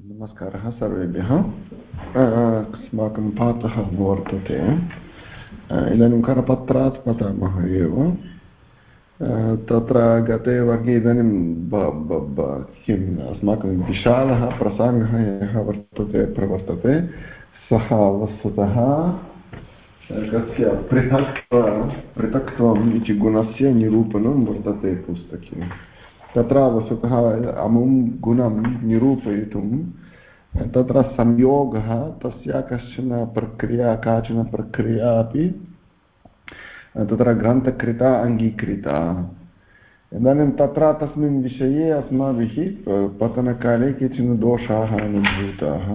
नमस्कारः सर्वेभ्यः। अस्माकं पाठः वर्तते। इदानीं करपत्रात् पठामः एव तत्र गते वर्गे इदानीं किम् अस्माकं विशालः प्रसङ्गः यः वर्तते, प्रवर्तते। सः वस्तुतः कस्य पृथक्त्व, पृथक्त्वम् इति गुणस्य निरूपणं वर्तते पुस्तके। तत्र वस्तुतः अमुं गुणं निरूपयितुं, तत्र संयोगः, तस्य कश्चन प्रक्रिया, काचन प्रक्रिया अपि, तत्र ग्रन्थकृता अङ्गीकृता। इदानीं तत्र तस्मिन् विषये अस्माभिः पतनकाले केचन दोषाः अनुभूताः।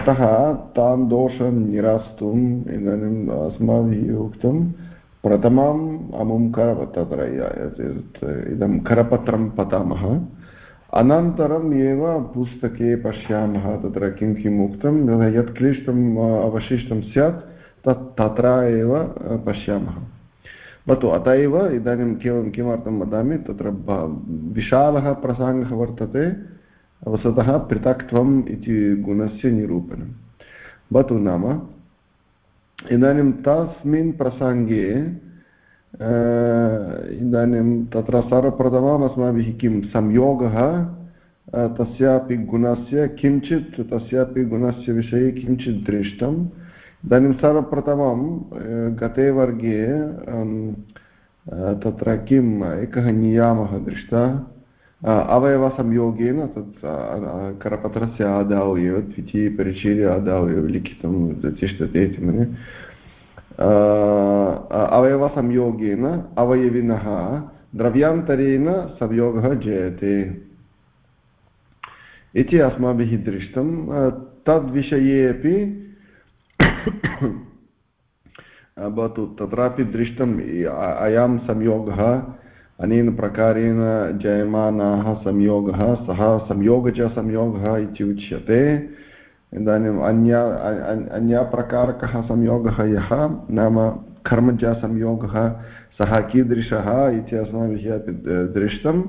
अतः तान् दोषान् निरास्तुम् इदानीम् अस्माभिः उक्तं प्रथमम् अमुं कर तत्र इदं करपत्रं पठामः अनन्तरम् एव पुस्तके पश्यामः, तत्र किं किम् उक्तं, यत् क्लिष्टम् अवशिष्टं स्यात्, तत् तत्र एव पश्यामः। भवतु अत एव इदानीं केवलं किमर्थं वदामि, तत्र विशालः प्रसङ्गः वर्तते वस्तुतः पृथक्त्वम् इति गुणस्य निरूपणं भवतु नाम इदानीं तस्मिन् प्रसङ्गे इदानीं तत्र सर्वप्रथमम् अस्माभिः किं संयोगः तस्यापि गुणस्य किञ्चित्, तस्यापि गुणस्य विषये किञ्चित् दृष्टम् इदानीं सर्वप्रथमं गते वर्गे तत्र किम्, एकः नियामः दृष्टः। अवयवसंयोगेन तत् करपत्रस्य आदौ एव द्वितीयपरिचये आदौ एव लिखितं तिष्ठति इति मन्ये अवयवसंयोगेन अवयविनः द्रव्यान्तरेण संयोगः जयते इति अस्माभिः दृष्टं तद्विषये अपि भवतु तत्रापि दृष्टम् अयं संयोगः अनेन प्रकारेण जयमानाः संयोगः, सः संयोगजसंयोगः इति उच्यते। इदानीम् अन्या अन्यप्रकारकः संयोगः यः, नाम कर्मजसंयोगः सः कीदृशः इति अस्माभिः अपि दृष्टम्।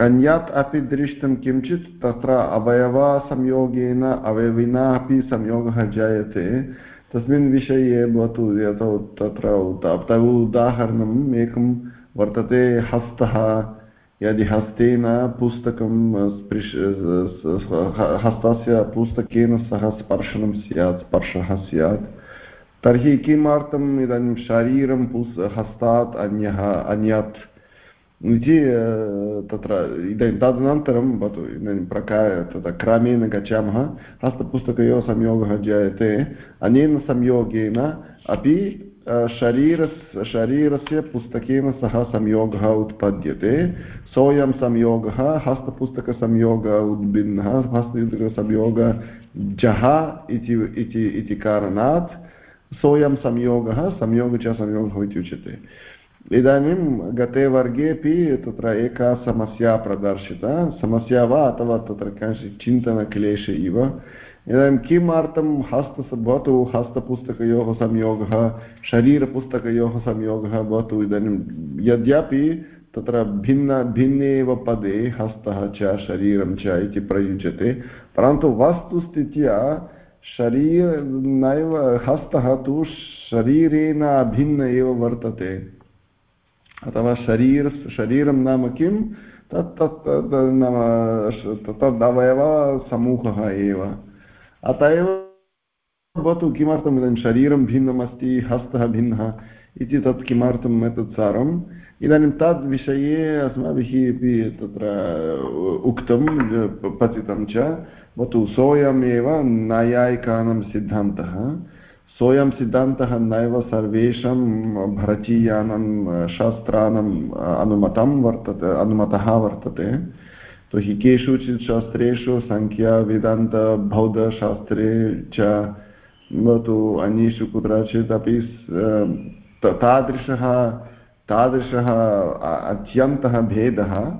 अन्यत् अपि दृष्टं किञ्चित्, तत्र अवयवसंयोगेन अवयविना अपि संयोगः जायते। तस्मिन् विषये भवतु यतो तत्र उदाहरणम् एकं वर्तते हस्तः। यदि हस्तेन पुस्तकं स्पृश हस्तस्य पुस्तकेन सह स्पर्शनं स्यात्, स्पर्शः स्यात्, तर्हि किमर्थम् इदानीं शरीरं पुस्, हस्तात् अन्यः, अन्यत्? इति तत्र इदानीं तदनन्तरं भवतु, इदानीं प्रकार तत्र क्रमेण गच्छामः। हस्तपुस्तकयोः संयोगः जायते अनेन संयोगेन अपि शरीरस्, शरीरस्य पुस्तकेन सह संयोगः उत्पद्यते। सोऽयं संयोगः, हस्तपुस्तकसंयोगः उद्भिन्नः हस्तपुस्तकसंयोगः जः इति इति कारणात् सोऽयं संयोगः, संयोग च संयोगः इति उच्यते। इदानीं गते वर्गेपि तत्र एका समस्या प्रदर्शिता। समस्या वा अथवा तत्र कश्चित् चिन्तनक्लेश इव। इदानीं किमर्थं हस्त भवतु हस्तपुस्तकयोः संयोगः, शरीरपुस्तकयोः संयोगः, भवतु इदानीं यद्यपि तत्र भिन्न भिन्ने एव पदे हस्तः च, शरीरं च इति प्रयुज्यते, परन्तु वस्तुस्थित्या शरीर नैव, हस्तः तु शरीरेण अभिन्न एव वर्तते। अथवा शरीर, शरीरं नाम किं? तत् तत् नाम तदवयवसमूहः एव। अत एव भवतु किमर्थम् इदानीं शरीरं भिन्नमस्ति हस्तः भिन्नः इति तत् किमर्थम् एतत् सारम् इदानीं तद्विषये अस्माभिः अपि तत्र उक्तं पतितं च भवतु सोऽयमेव नैयायिकानां सिद्धान्तः सोऽयं सिद्धान्तः नैव सर्वेषां भारतीयानां शास्त्राणाम् अनुमतं वर्तते अनुमतः वर्तते तो हि केषुचित् शास्त्रेषु सङ्ख्या वेदान्त, बौद्धशास्त्रे च, भवतु अन्येषु कुत्रचित् अपि तादृशः तादृशः अत्यन्तः भेदः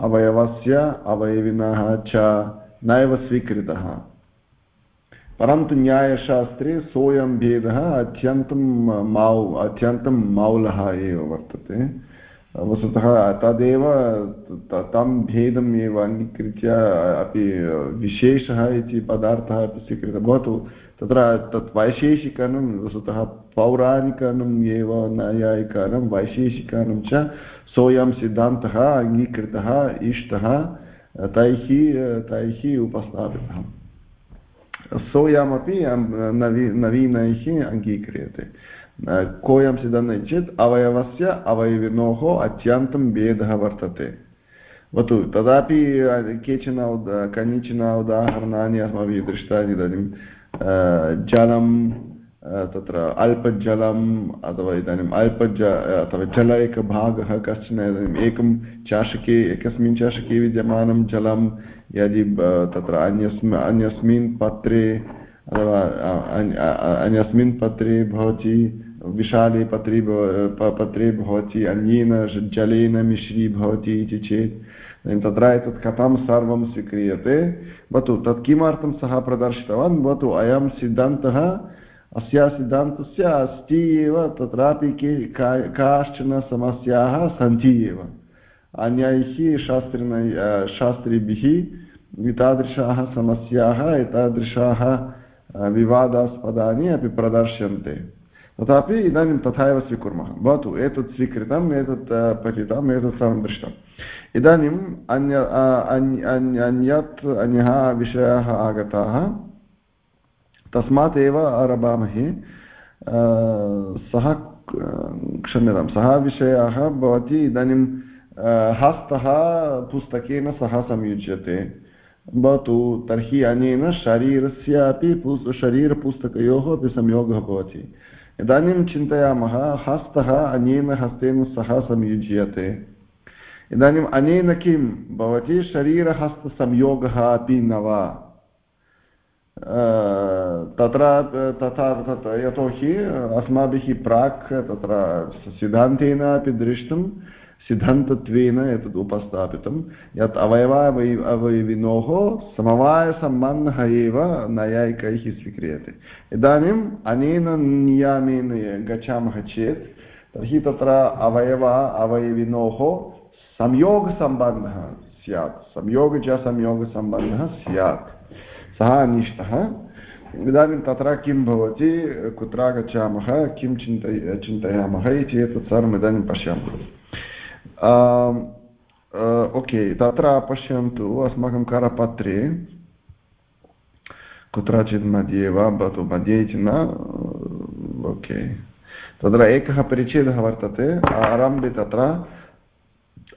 अवयवस्य अवयविनः च नैव स्वीकृतः। परन्तु न्यायशास्त्रे सोऽयं भेदः अत्यन्तं मौ, अत्यन्तं मौलः एव वर्तते। वस्तुतः तदेव तं भेदम् एव अङ्गीकृत्य अपि विशेषः इति पदार्थः अपि स्वीकृतः भवतु। तत्र तत् वैशेषिकानं वस्तुतः पौराणिकानम् एव नैयायिकानं वैशेषिकानं च सोऽयं सिद्धान्तः अङ्गीकृतः, इष्टः, तैः तैः उपस्थापितः। सोऽयमपि नवी, नवीनैः अङ्गीक्रियते। कोऽयं सिद्धान्तः चेत् अवयवस्य अवयविनोः अत्यन्तं भेदः वर्तते भवतु तदापि केचन कनिचन उदाहरणानि अस्माभिः दृष्टानि इदानीं जलं तत्र अल्पजलम् अथवा इदानीम् अल्पज अथवा जल एकभागः कश्चन इदानीम् एकं चाषके एकस्मिन् चाषके विद्यमानं जलं यदि तत्र अन्यस्म अन्यस्मिन् पत्रे अथवा अन्यस्मिन् पत्रे भवति विशाले पत्रे पत्रे भवति, अन्येन जलेन मिश्रीभवति इति चेत् तत्र एतत् कथं सर्वं स्वीक्रियते। भवतु, तत् किमर्थं सः प्रदर्शितवान्? भवतु, अयं सिद्धान्तः, अस्या सिद्धान्तस्य अस्ति एव, तत्रापि के काश्चन समस्याः सन्ति एव। अन्यैः शास्त्रिण शास्त्रिभिः एतादृशाः समस्याः, एतादृशाः विवादास्पदानि अपि प्रदर्श्यन्ते। तथापि इदानीं तथा एव स्वीकुर्मः। भवतु, एतत् स्वीकृतम्, एतत् पठितम्, एतत् सर्वं दृष्टम्। इदानीम् अन्य अन्यत्, अन्यः विषयाः आगताः। तस्मात् एव आरभामहे सः क्षम्यतां, सः विषयः भवति इदानीं हस्तः पुस्तकेन सह संयुज्यते भवतु, तर्हि अनेन शरीरस्यापि शरीरपुस्तकयोः अपि संयोगः भवति। इदानीं चिन्तयामः, हस्तः अनेन हस्तेन सह संयुज्यते इदानीम् अनेन किं? भवति शरीरहस्तसंयोगः अपि न वा? तत्र, तथा यतोहि अस्माभिः प्राक् तत्र सिद्धान्तेन अपि दृष्टं सिद्धान्तत्वेन एतत् उपस्थापितं। यत् अवयवावय अवयविनोः समवायसम्बन्धः एव नैयायिकैः स्वीक्रियते। इदानीम् अनेन नियमेन गच्छामः चेत्, तर्हि तत्र अवयव, अवयविनोः संयोगसम्बन्धः स्यात्। संयोग च संयोगसम्बन्धः स्यात्। सः अनिष्टः। इदानीं तत्र किं भवति कुत्र गच्छामः किं चिन्तय, चिन्तयामः इति एतत् सर्वम् इदानीं पश्यामः। ओके तत्र पश्यन्तु अस्माकं करपत्रे कुत्रचित् मध्ये वा भवतु मध्ये इति न ओके तत्र एकः परिच्छेदः वर्तते आरम्भे तत्र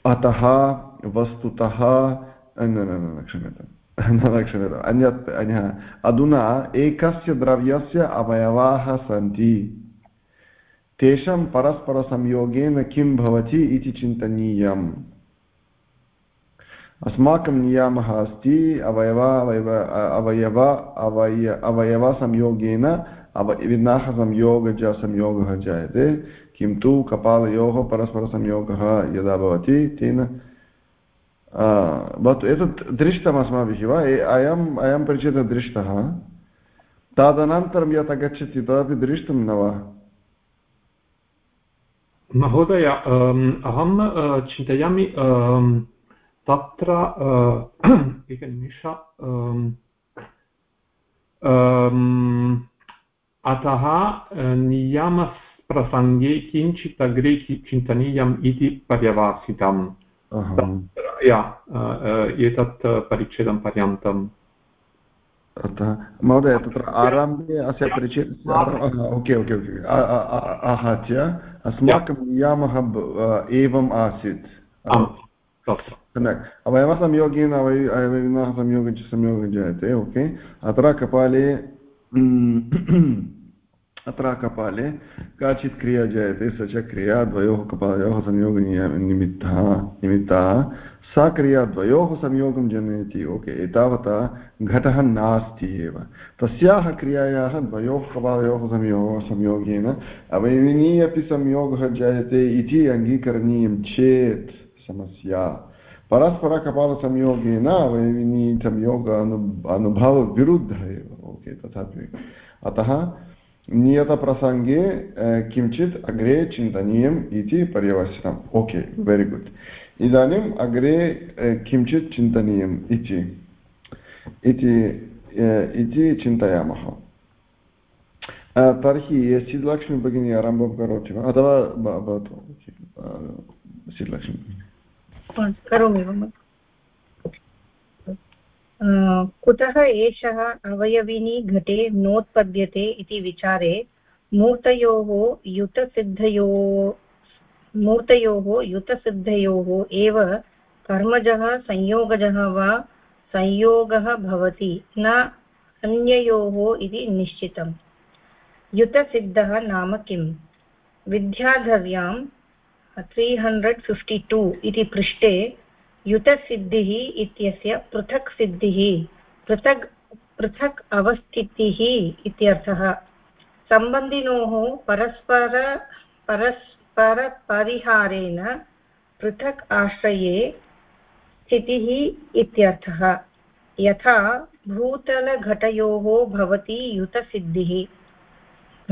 अतः वस्तुतः न न न क्षम्यतां न क्षम्यताम् अन्यत् अन्यः अधुना एकस्य द्रव्यस्य अवयवाः सन्ति तेषां परस्परसंयोगेन किं भवति इति चिन्तनीयम्। अस्माकं नियमः अस्ति, अवयव अवयव अवयव, अवय, अवयवसंयोगेन अवयविनः संयोगज संयोगः जायते। किन्तु कपालयोः परस्परसंयोगः यदा भवति, तेन भवतु, एतत् दृष्टम् अस्माभिः वा? अयम् अयं परिचितः दृष्टः तदनन्तरं यत् आगच्छति, तदपि दृष्टं न वा? महोदय अहं चिन्तयामि तत्र एकनिमिष अतः नियमप्रसङ्गे किञ्चित् अग्रे चिन्तनीयम् इति पर्यवासितम् या एतत् परिच्छेदं पर्यन्तम् अतः महोदय तत्र आरम्भे अस्य परिचयस्य ओके ओके ओके आहत्य अस्माकं नियामः एवम् आसीत्। सम्यक्। अवयवसंयोगेन अवयविनः संयोगं च संयोगं जायते ओके। अत्र कपाले अत्र कपाले काचित् क्रिया जायते स च क्रिया द्वयोः कपालयोः संयोगनिमित्तः निमित्तः। सा क्रिया द्वयोः संयोगं जनयति। ओके, एतावता घटः नास्ति एव। तस्याः क्रियायाः द्वयोः कपालयोः संयोगः संयोगेन अवयविनी अपि संयोगः जायते इति अङ्गीकरणीयं चेत् समस्या। परस्परकपालसंयोगेन अवयविनी संयोग अनु अनुभवविरुद्धः एव। ओके, तथापि अतः नियतप्रसङ्गे किञ्चित् अग्रे चिन्तनीयम् इति पर्यवसितम् ओके, वेरि गुड्। इदानीम् अग्रे किञ्चित् चिन्तनीयम् इति इति चिन्तयामः तर्हि सिद्धलक्ष्मी भगिनी आरम्भं करोति वा अथवा भवतु सिद्धलक्ष्मी करोमि कुतः एषः अवयविनी घटे नोत्पद्यते इति विचारे मूर्तयोः युतसिद्धयो मूर्तयोः, युतसिद्धयोः एव कर्मजः, संयोगजः वा संयोगः भवति, न अन्ययोः इति निश्चितम्। युतसिद्धः नाम किम्? विद्याधर्यां त्री हण्ड्रेड् फिफ्टि टु इति पृष्ठे युतसिद्धिः इत्यस्य पृथक् सिद्धिः, पृथक् पृथक् अवस्थितिः इत्यर्थः। सम्बन्धिनोः परस्पर परस्परपरिहारेण पृथक् आश्रये स्थितिः इत्यर्थः। यथा भूतलघटयोः भवति युतसिद्धिः।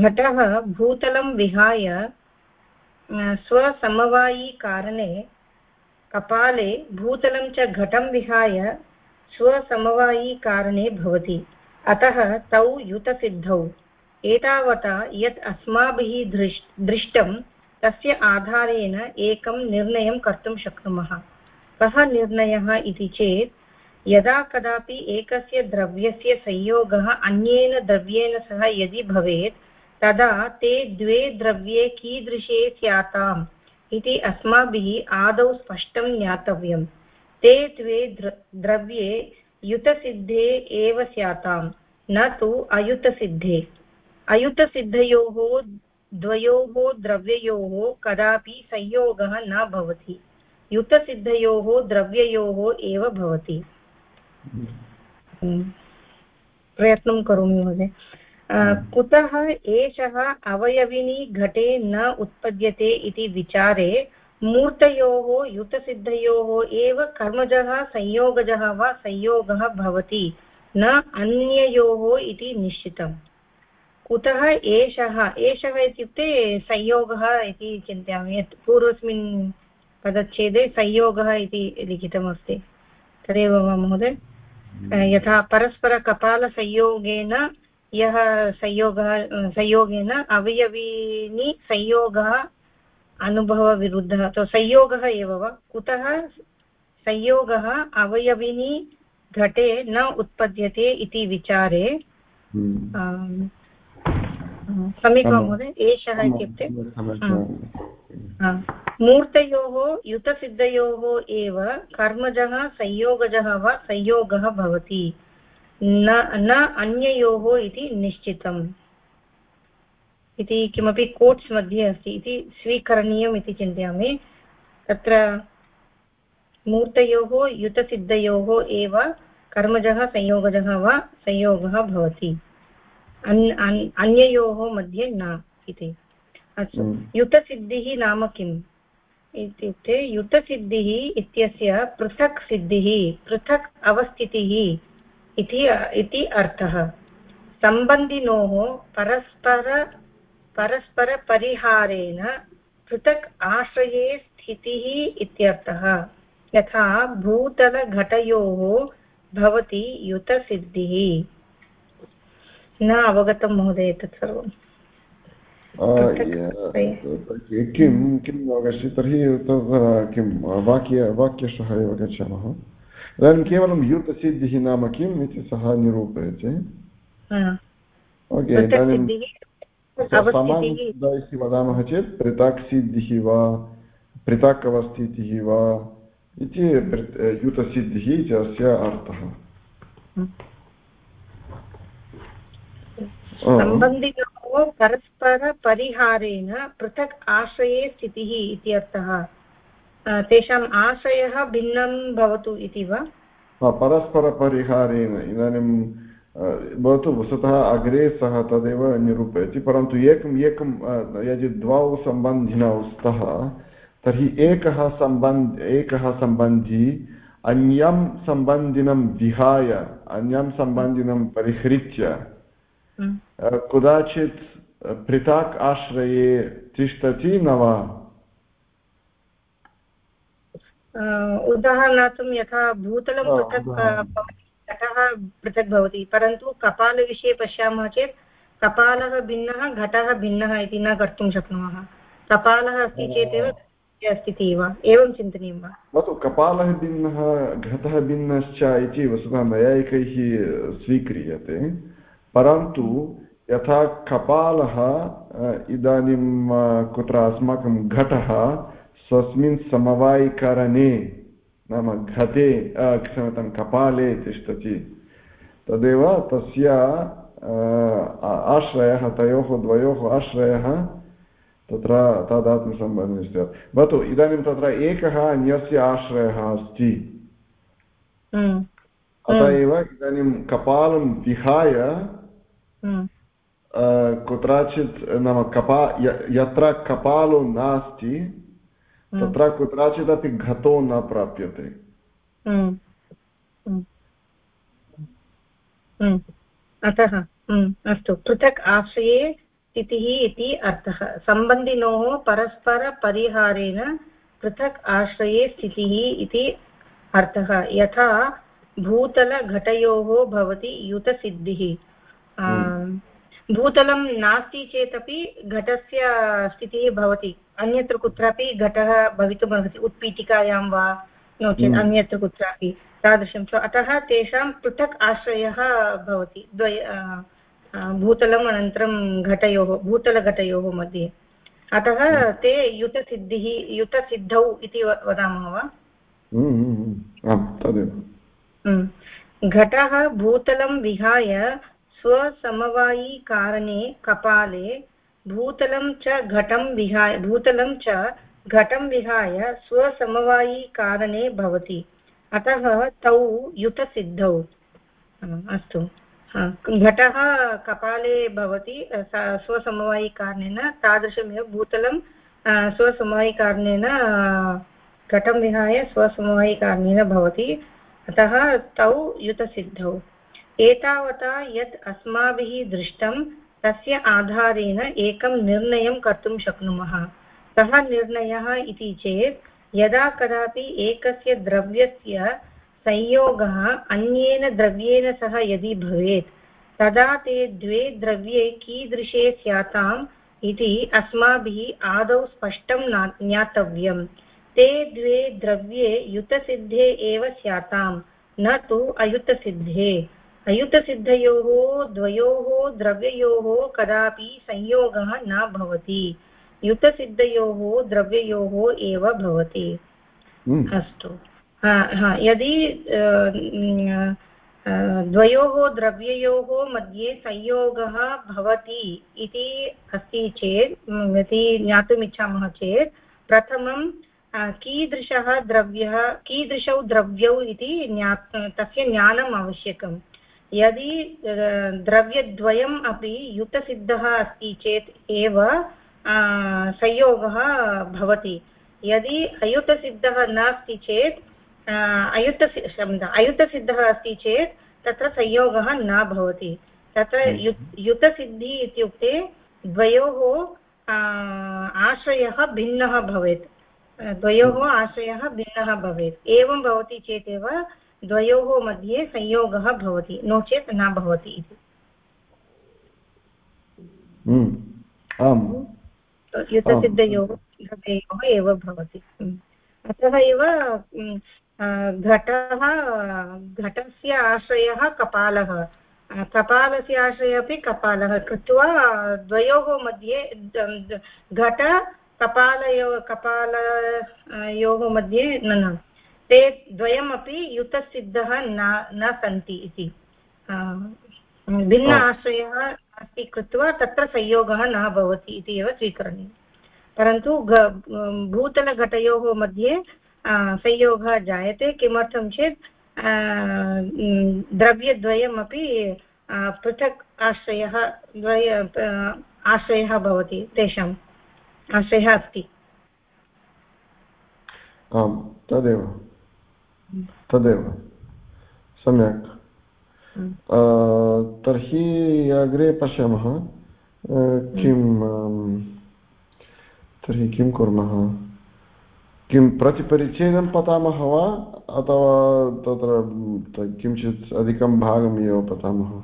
घटः भूतलं विहाय स्वसमवायिकारणे कपाले भूतलं च घटं विहाय स्वसमवायिकारणे भवति। अतः तौ युतसिद्धौ। एतावता यत् अस्माभिः दृष् दृष्टं तस्य आधारेण एकं निर्णयं कर्तुं शक्नुमः। कः निर्णयः इति चेत्, यदा कदापि एकस्य द्रव्यस्य संयोगः अन्येन द्रव्येण सह यदि भवेत्, तदा ते द्वे द्रव्ये कीदृशे स्याताम् इति अस्माभिः आदौ स्पष्टं ज्ञातव्यम्। ते द्वे द्रव्ये युतसिद्धे एव स्याताम्, न तु अयुतसिद्धे। अयुतसिद्धयोः द्वयोः द्रव्ययोः कदापि संयोगः न भवति। युतसिद्धयोः द्रव्ययोः एव भवति। प्रयत्नं करोमि महोदय। कुतः एषः अवयविनी घटे न उत्पद्यते इति विचारे मूर्तयोः युतसिद्धयोः एव कर्मजः संयोगजः वा संयोगः भवति न अन्ययोः इति निश्चितम्। कुतः एषः एषः इत्युक्ते संयोगः इति चिन्तयामि यत् पूर्वस्मिन् पदच्छेदे संयोगः इति लिखितमस्ति। तदेव वा महोदय? यथा परस्परकपालसंयोगेन यः संयोगः संयोगेन अवयवीनि संयोगः अनुभवविरुद्धः अथवा संयोगः एव वा? कुतः संयोगः अवयविनी घटे न उत्पद्यते इति विचारे हम्म। सम्यक् वा महोदय एषः इत्युक्ते मूर्तयोः युतसिद्धयोः एव कर्मजः संयोगजः वा संयोगः भवति। न न अन्ययोः इति निश्चितम्। इति किमपि कोट्स् मध्ये अस्ति। इति स्वीकरणीयम् इति चिन्तयामि। तत्र मूर्तयोः युतसिद्धयोः एव कर्मजः संयोगजः वा संयोगः भवति। अन्ययोः मध्ये न इति। अस्तु। हम्म। युतसिद्धिः नाम किम्? इत्युक्ते युतसिद्धिः इत्यस्य पृथक् सिद्धिः पृथक् अवस्थितिः इति इति अर्थः। सम्बन्धिनोः परस्पर परस्परपरिहारेण पृथक् आश्रये स्थितिः इत्यर्थः। यथा भूतलघटयोः भवति युतसिद्धिः न अवगतं महोदय तत् सर्वम् किं किम् अवगच्छति? तर्हि किं वाक्य वाक्यशः एव गच्छामः इदानीं केवलं युतसिद्धिः नाम किम् इति सः निरूपयति। ओके इदानीं समानसिद्ध वदामः चेत् पृथक् सिद्धिः वा पृथक् अवस्थितिः वा इति युतसिद्धिः इत्यस्य अर्थः। सम्बन्धिनोः परस्परपरिहारेण पृथक् आश्रये स्थितिः इति अर्थः। तेषाम् आशयः भिन्नं भवतु इति वा? परस्परपरिहारेण इदानीं भवतु वस्तुतः अग्रे सः तदेव निरूपयति परन्तु एकम् एकं यदि द्वौ सम्बन्धिनौ स्तः तर्हि एकः सम्बन्ध एकः सम्बन्धी अन्यं सम्बन्धिनं विहाय अन्यं सम्बन्धिनं परिहृत्य कदाचित् पृथक् आश्रये तिष्ठति न वा उदाहरणार्थं यथा भूतलं पृथक् घटः पृथक् भवति परन्तु कपालविषये पश्यामः चेत् कपालः भिन्नः घटः भिन्नः इति न कर्तुं शक्नुमः कपालः अस्ति चेदेव अस्ति इति वा एवं चिन्तनीयं वा भवतु कपालः भिन्नः घटः भिन्नश्च इति वस्तुतः नैयायिकैः स्वीक्रियते परन्तु यथा कपालः इदानीं कुत्र अस्माकं घटः स्वस्मिन् समवायिकरणे नाम घटे क्षम्यतां कपाले तिष्ठति तदेव तस्य आश्रयः तयोः द्वयोः आश्रयः तत्र तादात्म्यसम्बन्धः स्यात् भवतु इदानीं तत्र एकः अन्यस्य आश्रयः अस्ति। अतः एव इदानीं कपालं विहाय। कुत्रचित् नाम कपा यत्र कपालो नास्ति। तत्र कुत्रचिदपि घतो न प्राप्यते अतः अस्तु पृथक् आश्रये स्थितिः इति अर्थः सम्बन्धिनोः परस्परपरिहारेण पृथक् आश्रये स्थितिः इति अर्थः यथा भूतलघटयोः भवति युतसिद्धिः। भूतलं नास्ति चेदपि घटस्य स्थितिः भवति। अन्यत्र कुत्रापि घटः भवितुमर्हति उत्पीठिकायां वा? नो चेत् हम्म। अन्यत्र कुत्रापि तादृशं च। अतः तेषां पृथक् आश्रयः भवति। द्वय भूतलम् अनन्तरं घटयोः भूतलघटयोः मध्ये। अतः ते युतसिद्धिः युतसिद्धौ इति वदामः वा? हम्म, हम्म, हम्म। घटः भूतलं विहाय स्वसमवायिकारणे कपाले भूतलं च घटं विहाय, भूतलं च घटं विहाय स्वसमवायिकारणे भवति। अतः तौ युतसिद्धौ। अस्तु। घटः कपाले भवति स्वसमवायिकारणेन तादृशमेव भूतलं स्वसमवायिकारणेन घटं विहाय स्वसमवायिकारणेन भवति। अतः तौ युतसिद्धौ। एतावता यत् अस्माभिः दृष्टं तस्य आधारेण एकं निर्णयं कर्तुं शक्नुमः। कः निर्णयः इति चेत् यदा कदापि एकस्य द्रव्यस्य संयोगः अन्येन द्रव्येण सह यदि भवेत्, तदा ते द्वे द्रव्ये कीदृशे स्याताम् इति अस्माभिः आदौ स्पष्टं ज्ञातव्यम् ते द्वे द्रव्ये युतसिद्धे एव स्याताम्, न तु अयुतसिद्धे। अयुतसिद्धयोः द्वयोः द्रव्ययोः कदापि संयोगः न भवति। युतसिद्धयोः द्रव्ययोः एव भवति। हम्म। अस्तु। यदि द्वयोः द्रव्ययोः मध्ये संयोगः भवति इति अस्ति चेत् यदि ज्ञातुम् इच्छामः चेत् प्रथमं कीदृशः द्रव्यः कीदृशौ द्रव्यौ इति ज्ञा तस्य ज्ञानम् आवश्यकं यदि द्रव्यद्वयम् अपि युतसिद्धः अस्ति चेत् एव संयोगः भवति यदि अयुतसिद्धः नास्ति चेत् अयुतसि क्षम्यता अयुतसिद्धः अस्ति चेत् तत्र संयोगः न भवति तत्र हम्म। यु युतसिद्धिः इत्युक्ते द्वयोः आश्रयः भिन्नः भवेत् द्वयोः हम्म। आश्रयः भिन्नः भवेत् एवं भवति चेदेव द्वयोः मध्ये संयोगः भवति नो चेत् न भवति इति। हम्म। आम्। युतसिद्धयोः एव भवति। अतः एव घटः घटस्य आश्रयः कपालः। कपालस्य आश्रयः अपि कपालः कृत्वा द्वयोः मध्ये घट कपालयो कपालयोः मध्ये न ते द्वयमपि युतसिद्धः न न सन्ति इति। भिन्न आश्रयः अस्ति कृत्वा तत्र संयोगः न भवति इति एव स्वीकरणीयं। परन्तु भूतलघटयोः मध्ये संयोगः जायते किमर्थं चेत् द्रव्यद्वयमपि पृथक् आश्रयः द्वय आश्रयः भवति तेषाम् आश्रयः अस्ति। आम् तदेव। तदेव सम्यक् तर्हि अग्रे पश्यामः किं तर्हि किं कुर्मः किं प्रतिपरिच्छेदं पठामः वा अथवा तत्र किञ्चित् अधिकं भागम् एव पठामः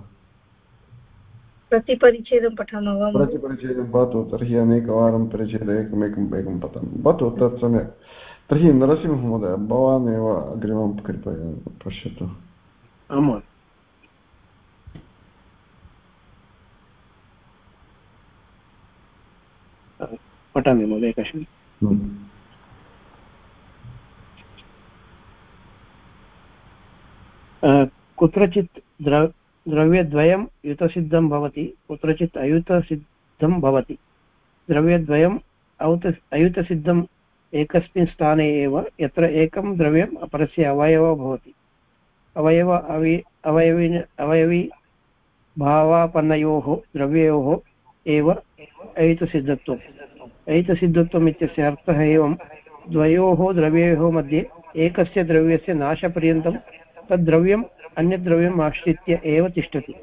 प्रतिपरिच्छेदं पठामः वा प्रतिपरिच्छेदं भवतु तर्हि अनेकवारं परिच्छेदम् एकमेकम् एकं पठामः भवतु तत् सम्यक् तर्हि नरसिंहमहोदय भवान् एव अग्रिमं कृपया पश्यतु आम् पठामि महोदय कश्चन कुत्रचित् द्र द्रव्यद्वयं युतसिद्धं भवति कुत्रचित् अयुतसिद्धं भवति द्रव्यद्वयम् औत अयुतसिद्धम् एकस्मिन् स्थाने एव यत्र एकं द्रव्यम् अपरस्य अवयवः भवति। अवयव अवि अवयवि अवयवी भावापन्नयोः द्रव्ययोः एव अयुतसिद्धत्वम् अयुतसिद्धत्वम् इत्यस्य अर्थः एवं द्वयोः द्रव्ययोः मध्ये एकस्य द्रव्यस्य नाशपर्यन्तं तद्द्रव्यम् अन्यद्रव्यम् आश्रित्य एव तिष्ठति।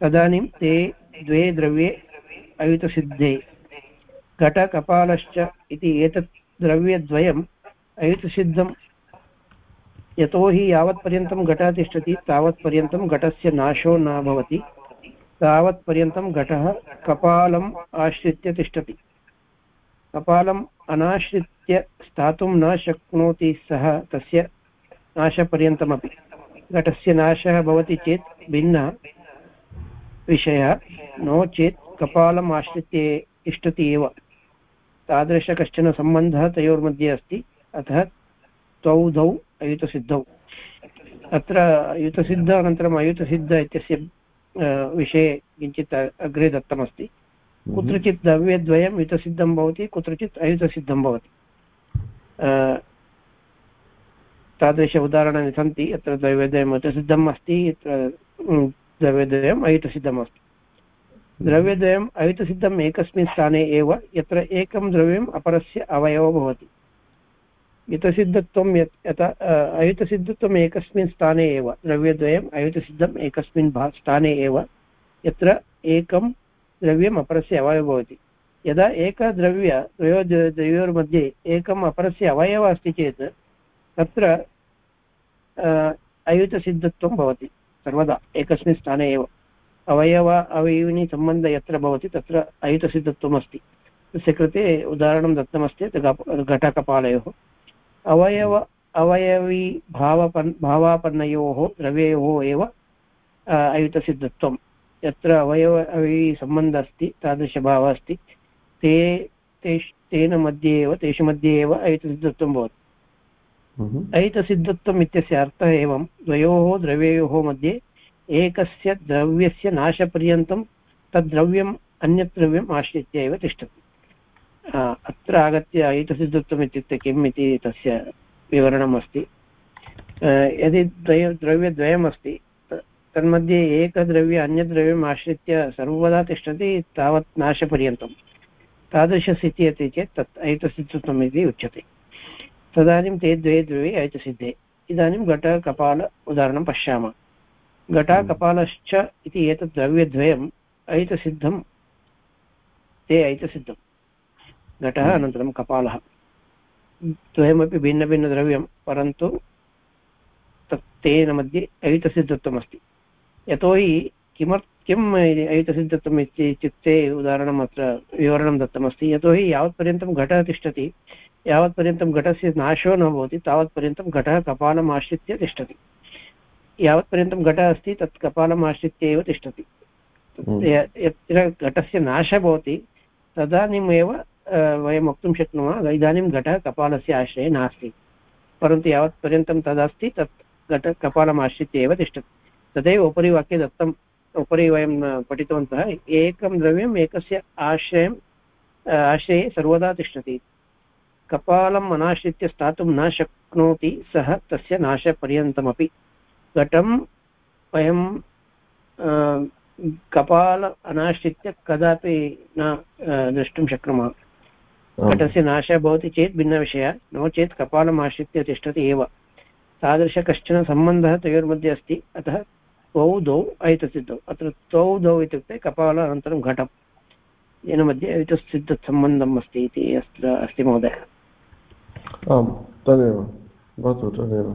तदानीं ते द्वे द्रव्ये अयुतसिद्धे घटकपालश्च इति एतत् द्रव्यद्वयम् अयुतसिद्धं यतोहि यावत्पर्यन्तं घटः तिष्ठति, तावत्पर्यन्तं घटस्य नाशो न भवति। तावत्पर्यन्तं घटः कपालम् आश्रित्य तिष्ठति। कपालम् अनाश्रित्य स्थातुं न शक्नोति सः तस्य नाशपर्यन्तमपि। घटस्य नाशः भवति चेत् भिन्नः विषयः, नो चेत् कपालम् आश्रित्य तिष्ठति एव। तादृश कश्चन सम्बन्धः तयोर्मध्ये अस्ति। अतः त्वौ द्वौ अयुतसिद्धौ। अत्र अयुतसिद्ध अनन्तरम् अयुतसिद्ध इत्यस्य विषये किञ्चित् अग्रे दत्तमस्ति। हम्म। कुत्रचित् द्रव्यद्वयं युतसिद्धं भवति कुत्रचित् अयुतसिद्धं भवति। तादृश उदाहरणानि सन्ति। अत्र द्रव्यद्वयम् अयुतसिद्धम् अस्ति यत्र द्रव्यद्वयम् अयुतसिद्धम् अस्ति। द्रव्यद्वयम् अयुतसिद्धम् एकस्मिन् स्थाने एव यत्र एकं द्रव्यम् अपरस्य अवयवो भवति। युतसिद्धत्वं यत् यथा अयुतसिद्धत्वम् एकस्मिन् स्थाने एव, द्रव्यद्वयम् अयुतसिद्धम् एकस्मिन् भा स्थाने एव, यत्र एकं द्रव्यम् अपरस्य अवयवः भवति। यदा एकद्रव्य द्वयो द्वयोर्मध्ये एकम् अपरस्य अवयवः अस्ति चेत्, तत्र अयुतसिद्धत्वं भवति सर्वदा एकस्मिन् स्थाने एव। अवयव अवयविनी सम्बन्धः यत्र भवति तत्र अयुतसिद्धत्वम् अस्ति तस्य कृते उदाहरणं दत्तमस्ति घटकपालयोः। अवयव अवयवी भावपन् भावापन्नयोः द्रव्ययोः एव अयुतसिद्धत्वं। यत्र अवयव अवयवीसम्बन्धः अस्ति तादृशभावः अस्ति ते तेष् तेन मध्ये एव तेषु मध्ये एव अयुतसिद्धत्वं भवति। अहितसिद्धत्वम् इत्यस्य अर्थः एवं द्वयोः द्रव्ययोः मध्ये एकस्य द्रव्यस्य नाशपर्यन्तं तद्द्रव्यम् अन्यत् द्रव्यम् आश्रित्य एव तिष्ठति। अत्र आगत्य अहितसिद्धत्वम् इत्युक्ते किम् इति तस्य विवरणम् अस्ति यदि द्वय, द्रव्यद्वयमस्ति तन्मध्ये एकद्रव्य अन्यद्रव्यम् आश्रित्य सर्वदा तिष्ठति, तावत् नाशपर्यन्तं। तादृशस्थितिः अस्ति चेत् तत् अहितसिद्धत्वम् इति उच्यते। तदानीं ते द्वे द्वे ऐतसिद्धे। इदानीं घटकपाल उदाहरणं पश्यामः। घटाकपालश्च इति एतत् द्रव्यद्वयम् ऐतसिद्धं ते ऐतसिद्धं। घटः हम्म। अनन्तरं कपालः। द्वयमपि भिन्नभिन्नद्रव्यं परन्तु तत् तेन मध्ये ऐतसिद्धत्वमस्ति। यतोहि किमर् किम् ऐतसिद्धत्वम् इत्युक्ते उदाहरणम् अत्र विवरणं दत्तमस्ति। यतोहि यावत्पर्यन्तं घटः तिष्ठति यावत्पर्यन्तं घटस्य नाशो न भवति तावत्पर्यन्तं घटः कपालम् आश्रित्य तिष्ठति। यावत्पर्यन्तं घटः अस्ति तत् कपालम् आश्रित्य एव तिष्ठति। हम्म। यत्र घटस्य नाशः भवति तदानीमेव वयं वक्तुं शक्नुमः इदानीं घटः कपालस्य आश्रये नास्ति। परन्तु यावत्पर्यन्तं तदस्ति तत् घट कपालम् आश्रित्य एव तिष्ठति। तदेव उपरि वाक्ये दत्तम् उपरि वयं पठितवन्तः एकं द्रव्यम् एकस्य आश्रयम् आश्रये सर्वदा तिष्ठति। कपालम् अनाश्रित्य स्थातुं न शक्नोति सः तस्य नाशपर्यन्तमपि। घटं वयं कपाल अनाश्रित्य कदापि न द्रष्टुं शक्नुमः। घटस्य नाशः भवति चेत् भिन्नविषयः नो चेत् कपालम् आश्रित्य तिष्ठति एव। तादृश कश्चन सम्बन्धः तयोर्मध्ये अस्ति। अतः द्वौ द्वौ ऐतसिद्धौ अत्र द्वौ द्वौ इत्युक्ते कपाल अनन्तरं घटं येन मध्ये इतस्सिद्धसम्बन्धम् अस्ति इति अत्र अस्ति महोदय। आम् तदेव। भवतु तदेव।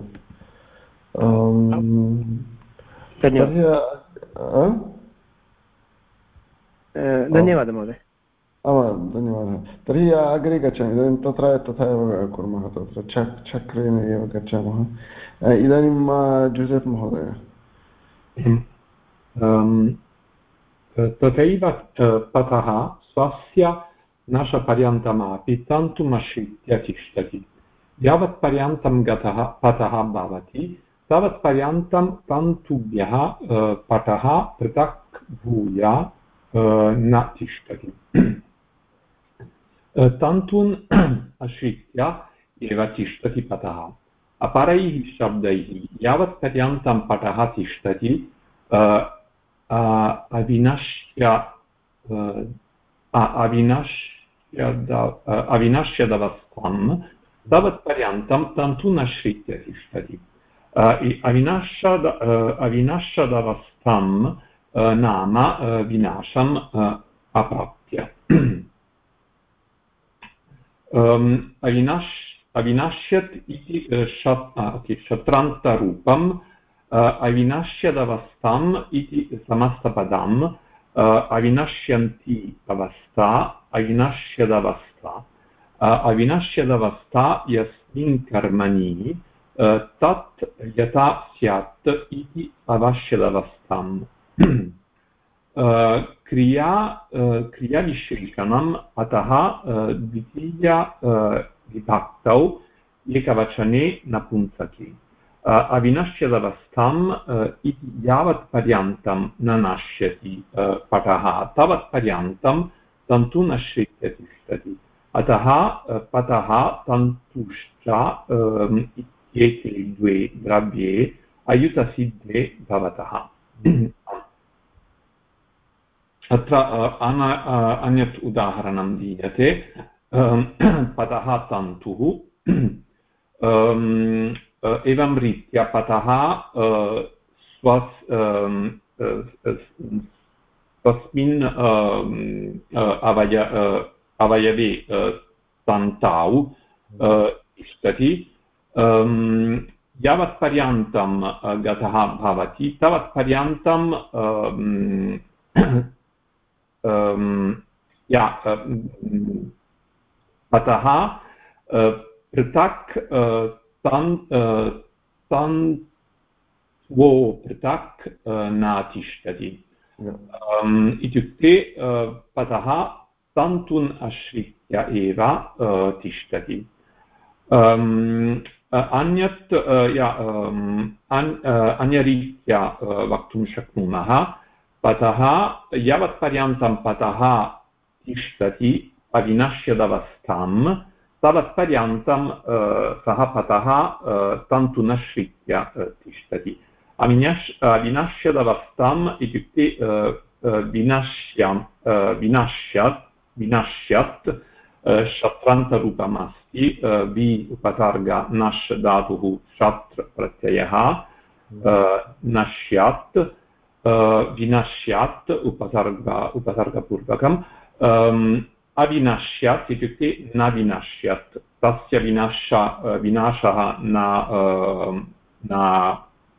धन्यवादः। महोदय। आमां धन्यवादः। तर्हि अग्रे गच्छामि। इदानीं तत्र तथा एव कुर्मः तत्र। छक् चक्रेण एव गच्छामः। इदानीं जुसेफ् महोदय। तथैव पतः स्वस्य नाशपर्यन्तमपि तन्तुमश्रित्य तिष्ठति। यावत्पर्यन्तं गतः पतः भवति। तावत्पर्यन्तं तन्तुभ्यः पटः पृथक् भूय न तिष्ठति। तन्तून् आश्रित्य एव तिष्ठति पटः अपरैः शब्दैः यावत्पर्यन्तं पटः तिष्ठति। अविनश्य अविनश्यद अविनश्यदवस्थां, तावत्पर्यन्तं तन्तुनश्रित्य तिष्ठति। अविनाशद अविनाशदवस्थां नाम विनाशम् अप्राप्य अविनाश अविनाश्यत् इति शत्रान्तरूपम् अविनाश्यदवस्थाम् इति समस्तपदम् अविनश्यन्ति अवस्था अविनश्यदवस्था अविनश्यदवस्था यस्मिन् कर्मणि तत् यथा स्यात् इति अवश्यदवस्थाम् क्रिया क्रियाविशेषणम् अतः द्वितीय विभक्तौ एकवचने नपुंसके अविनश्यदवस्थाम् इति यावत्पर्यन्तं न नश्यति पटः तावत्पर्यन्तं तन्तु नश्यत्य तिष्ठति अतः पतः तन्तुश्च एते द्वे द्रव्ये अयुतसिद्धे भवतः। अत्र अन्यत् उदाहरणं दीयते। पतः तन्तुः। एवं रीत्या पतः स्वस् स्वस्मिन् अवय अवयवे तन्तौ तिष्ठति। यावत्पर्यन्तं गतः भवति तावत्पर्यन्तं या अतः पृथक् तन् तन् वो पृथक् न तिष्ठति इत्युक्ते पतः तन्तुन् आश्रित्य एव तिष्ठति अन्यत् अन्यरीत्या वक्तुं शक्नुमः पतः यावत्पर्यन्तं पतः तिष्ठति अविनश्यदवस्थां तावत्पर्यन्तं सः पतः तन्तुनश्रित्य तिष्ठति अविनश् विनश्यदवस्थाम् इत्युक्ते विनश्यां विनश्यत् विनश्यत् शत्रान्तरूपमस्ति वि उपसर्ग नश् धातुः शत्र प्रत्ययः नश्यात् विनश्यात् उपसर्ग उपसर्गपूर्वकम् अविनश्यत् इत्युक्ते न विनश्यत् तस्य विनाश विनाशः न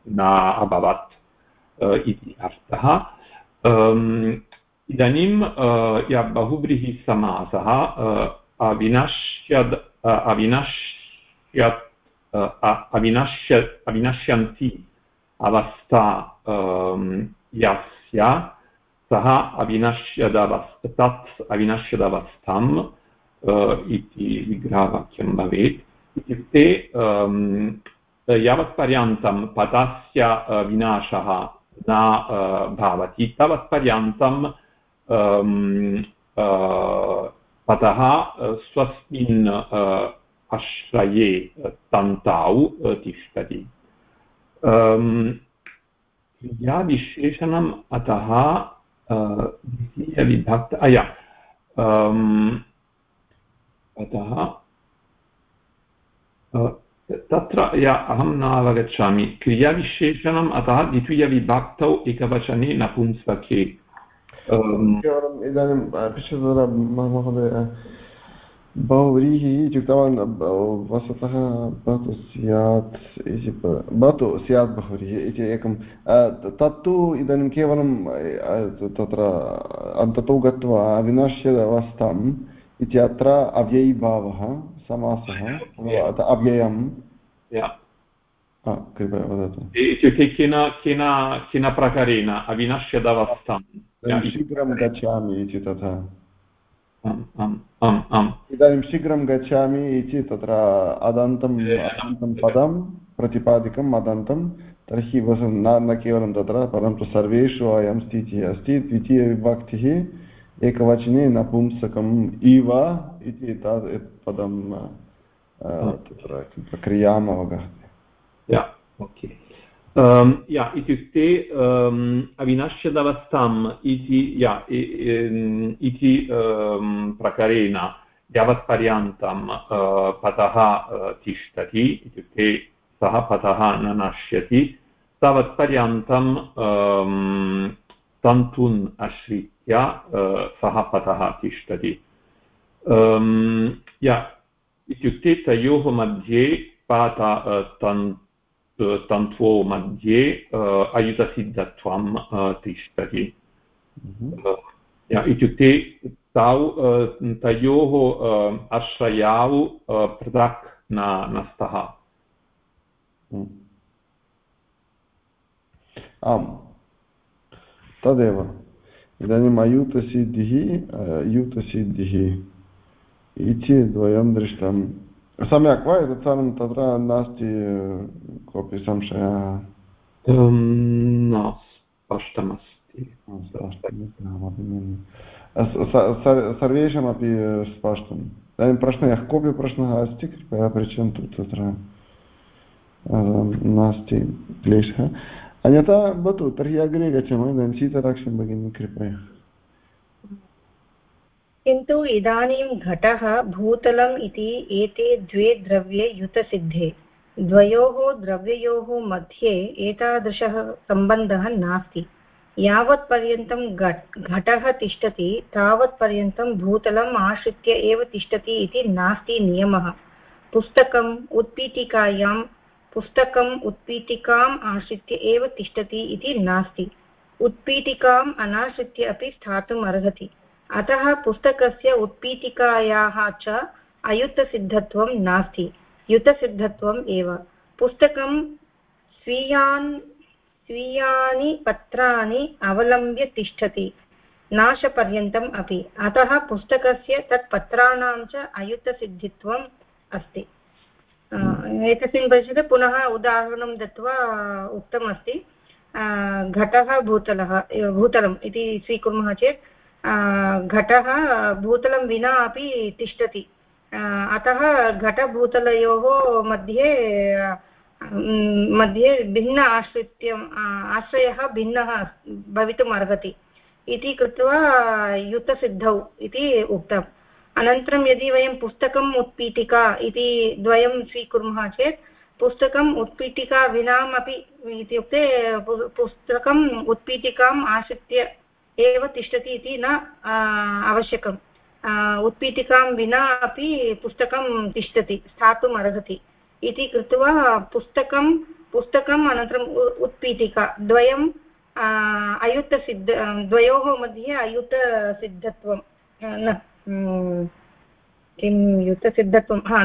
न अभवत् इति अर्थः इदानीं यः बहुव्रीहिसमासः अविनश्यद् अविनश्यत् अविनश्य, अविनश्यन्ति अवस्था यस्य सः अविनश्यदवस्थ तत् अविनश्यदवस्थाम् इति विग्रहवाक्यं भवेत्। इत्युक्ते यावत्पर्यन्तं पदस्य विनाशः न भवति। तावत्पर्यन्तं पतः स्वस्मिन् आश्रये तन्तौ तिष्ठति। क्रियाविशेषणम् अतः द्वितीयविभक्त, अया अतः तत्र, या, अहं न अवगच्छामि क्रियाविशेषणम् अतः द्वितीयविभक्तौ एकवचने नपुंसके। केवलम् इदानीं पश्यतु महोदय बहुव्रीः इत्युक्तवान् वस्तुतः भवतु स्यात् इति भवतु स्यात् बहुव्रीः इति एकं तत्तु इदानीं केवलं तत्र अन्ततो गत्वा अविनाश्यवस्थाम् इत्यत्र अव्ययीभावः समासः अव्ययं कृपया वदतु इत्युक्ते किन किन किन प्रकारेण अविनश्यदवस्थां शीघ्रं गच्छामि इति तथा। इदानीं शीघ्रं गच्छामि इति तत्र अदन्तम् अदन्तं पदं प्रतिपादिकम् अदन्तं। तर्हि वस न न केवलं तत्र परन्तु सर्वेषु अयं स्थितिः अस्ति। द्वितीयविभक्तिः एकवचने नपुंसकम् इव इति पदं तत्र क्रियाम् अवगहति। ओके। या इत्युक्ते अविनश्यदवस्थाम् इति या इति प्रकारेण यावत्पर्यन्तं पतः तिष्ठति इत्युक्ते सः पतः न नश्यति तावत्पर्यन्तं तन्तून् आश्रित्य सः पतः तिष्ठति या इत्युक्ते तयोः मध्ये पात तन् तन्त्वो मध्ये अयुतसिद्धत्वं तिष्ठति इत्युक्ते तौ तयोः आश्रयाौ पृथक् न न स्तः आम् तदेव इदानीम् अयूतसिद्धिः यूतसिद्धिः इति द्वयं दृष्टं सम्यक् वा एतत् सर्वं तत्र नास्ति कोऽपि संशयः न स्पष्टमस्ति सर्वेषामपि स्पष्टम् इदानीं प्रश्नः कोऽपि प्रश्नः अस्ति कृपया पृच्छन्तु तत्र नास्ति क्लेशः अन्यथा भवतु तर्हि अग्रे गच्छामः इदानीं शीतराक्षं भगिनी कृपया किन्तु इदानीं घटः भूतलम् इति एते द्वे द्रव्ये युतसिद्धे। द्वयोः द्रव्ययोः मध्ये एतादृशः सम्बन्धः नास्ति। यावत्पर्यन्तं घटः तिष्ठति, तावत्पर्यन्तं भूतलम् आश्रित्य एव तिष्ठति इति नास्ति नियमः। पुस्तकम् उत्पीठिकायां, पुस्तकम् उत्पीठिकाम् आश्रित्य एव तिष्ठति इति नास्ति। उत्पीठिकाम् अनाश्रित्य अपि स्थातुम् अर्हति अतः पुस्तकस्य उत्पीठिकायाः च अयुतसिद्धत्वं नास्ति। युतसिद्धत्वम् एव। पुस्तकं स्वीयान् स्वीयानि पत्राणि अवलम्ब्य तिष्ठति, नाशपर्यन्तम् अपि। अतः पुस्तकस्य तत् पत्राणां च अयुतसिद्धित्वम् अस्ति। एतस्मिन् पश्यतु पुनः उदाहरणं दत्त्वा उक्तमस्ति। घटः भूतलः, भूतलम् इति स्वीकुर्मः चेत् घटः भूतलं विना अपि तिष्ठति। अतः घटभूतलयोः मध्ये मध्ये भिन्न आश्रित्यम् आश्रयः भिन्नः भवितुम् अर्हति। इति कृत्वा युतसिद्धौ इति उक्तम्। अनन्तरं यदि वयं पुस्तकम् उत्पीठिका इति द्वयं स्वीकुर्मः चेत्, पुस्तकम् उत्पीठिका विनामपि इत्युक्ते पुस्तकम् उत्पीठिकाम् आश्रित्य एव तिष्ठति इति न आवश्यकम्। उत्पीठिकां विना अपि पुस्तकं तिष्ठति, स्थातुम् अर्हति। इति कृत्वा पुस्तकं, पुस्तकम् अनन्तरम् उत्पीठिका द्वयम् अयुतसिद्ध, द्वयोः मध्ये अयुतसिद्धत्वं न किं युतसिद्धत्वं? हा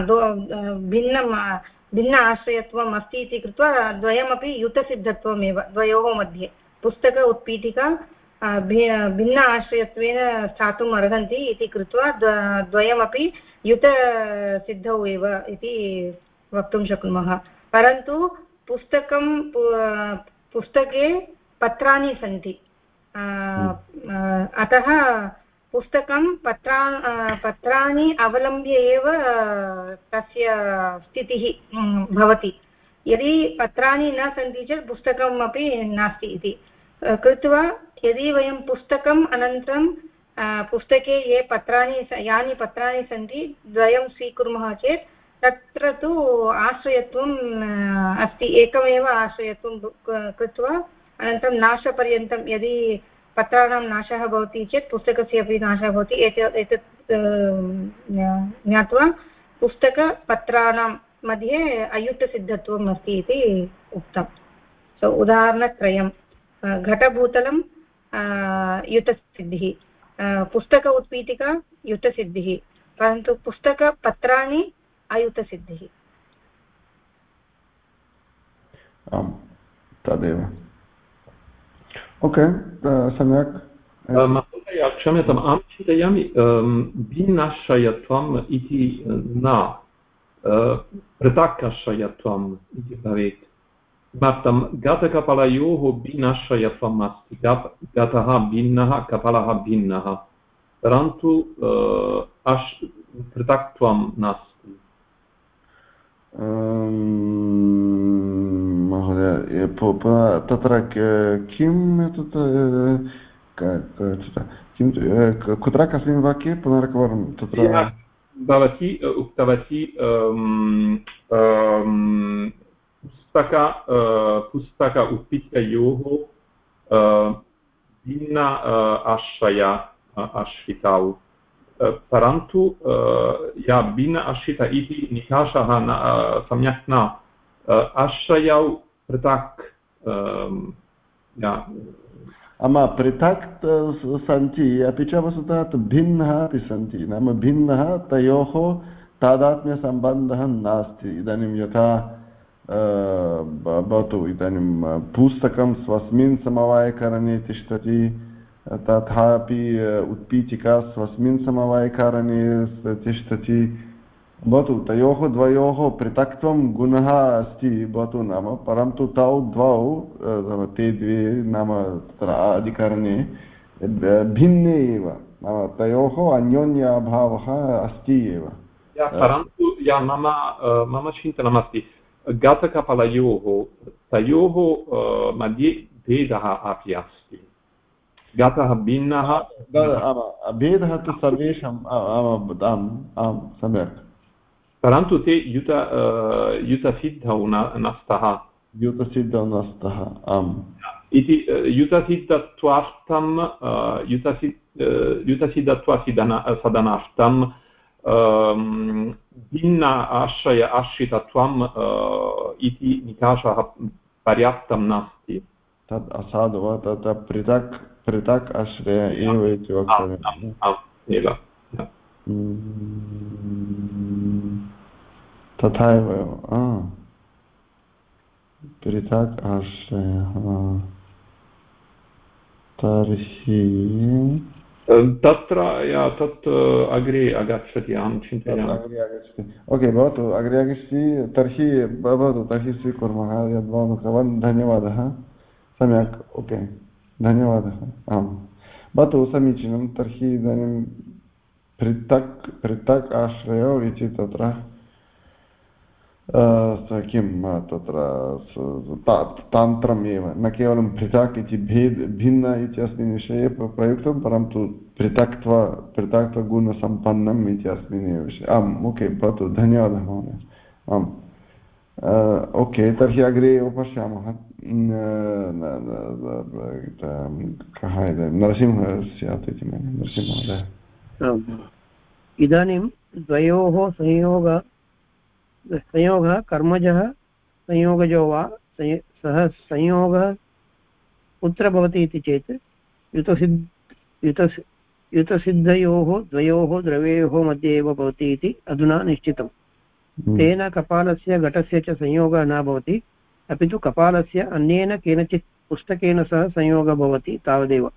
भिन्नं भिन्न आश्रयत्वम् अस्ति इति कृत्वा द्वयमपि युतसिद्धत्वमेव, द्वयोः मध्ये। पुस्तक, उत्पीठिका भिन्न आश्रयत्वेन स्थातुम् अर्हन्ति इति कृत्वा द्वयमपि युतसिद्धौ एव इति वक्तुं शक्नुमः। परन्तु पुस्तकं पुस्तके पत्राणि सन्ति। अतः पुस्तकं पत्रा पत्राणि अवलम्ब्य एव तस्य स्थितिः भवति। यदि पत्राणि न सन्ति चेत् पुस्तकम् अपि नास्ति इति। कृत्वा यदि वयं पुस्तकम् अनन्तरं पुस्तके ये पत्राणि यानि पत्राणि सन्ति, द्वयं स्वीकुर्मः चेत्, तत्र तु आश्रयत्वम् अस्ति, एकमेव आश्रयत्वं कृत्वा, अनन्तरं नाशपर्यन्तं यदि पत्राणां नाशः भवति चेत्, पुस्तकस्य अपि नाशः भवति, एतत् एतत् ज्ञात्वा, पुस्तकपत्राणां मध्ये अयुतसिद्धत्वम् अस्ति इति उक्तं। सो उदाहरणत्रयं घटभूतलं युतसिद्धिः। पुस्तक उत्पीठिका युतसिद्धिः। परन्तु पुस्तकपत्राणि अयुतसिद्धिः। आम् तदेव। ओके सम्यक्। महोदय क्षम्यताम् अहं चिन्तयामि भिन्नाश्रयत्वम् इति न पृथक् आश्रयत्वम् इति भवेत्। किमर्थं गतकपालयोः भिन्नाश्रयत्वम् अस्ति गतः भिन्नः कपालः भिन्नः परन्तु अश् पृथक्त्वं नास्ति महोदय तत्र किं तत् किं कुत्र कस्मिन् वाक्ये पुनरेकवारं तत्र भवती उक्तवती पुस्तक पुस्तक उत्पीठिकयोः भिन्न आश्रय आश्रितौ परन्तु या भिन्न आश्रित इति निकाषः न सम्यक् न आश्रयौ पृथक् आम पृथक् सन्ति अपि च वस्तुतः भिन्नः अपि सन्ति नाम भिन्नः तयोः तादात्म्यसम्बन्धः नास्ति इदानीं यथा भवतु इदानीं पुस्तकं स्वस्मिन् समवायकरणे तिष्ठति तथापि उत्पीठिका स्वस्मिन् समवायकारणे तिष्ठति भवतु तयोः द्वयोः पृथक्त्वं गुणः अस्ति भवतु नाम परन्तु तौ द्वौ ते द्वे नाम तत्र अधिकरणे भिन्ने एव नाम तयोः अन्योन्याभावः अस्ति एव परन्तु मम मम चिन्तनमस्ति गतकपालयोः तयोः मध्ये भेदः अपि अस्ति गतः भिन्नः भेदः तु सर्वेषाम् आम् आं सम्यक् परन्तु ते युत युतसिद्धौ न स्तः युतसिद्धौ न स्तः आम् इति युतसिद्धत्वार्थं युतसि युतसिद्धत्वसिदन सदनार्थं भिन्न आश्रय आश्रितत्वम् इति निकाषः पर्याप्तं नास्ति तद् असाधु वा तत् पृथक् पृथक् आश्रय एव इति वक्तव्यम् तथा एव पृथक् आश्रयः तर्हि तत्र तत् अग्रे आगच्छति अहं चिन्तयामि। ओके, भवतु, अग्रे आगच्छति, तर्हि भवतु, तर्हि स्वीकुर्मः, यद् भवान् उक्तवान् धन्यवादः। सम्यक्, ओके, धन्यवादः, आम्। भवतु, समीचीनं, तर्हि इदानीं पृथक् पृथक् आश्रयौ इति तत्र किं तत्र तान्त्रम् एव न केवलं पृथक् इति भेद भिन्न इत्यस्मिन् विषये प्रयुक्तं परन्तु पृथक्त्व पृथक्त्वगुणसम्पन्नम् इति अस्मिन् एव विषये आम् ओके भवतु धन्यवादः महोदय आम् ओके तर्हि अग्रे एव पश्यामः कः इदानीं नरसिंहः स्यात् इति मन्ये नरसिंहमहोदय इदानीं द्वयोः संयोग संयोगः कर्मजः संयोगजो वा सः संयोगः कुत्र भवति इति चेत् युतसिद् युतस् युतसिद्धयोः द्वयोः द्रव्ययोः मध्ये एव भवति इति अधुना निश्चितम्। तेन कपालस्य घटस्य च संयोगः न भवति अपि तु कपालस्य अन्येन केनचित् पुस्तकेन सह संयोगः भवति तावदेव।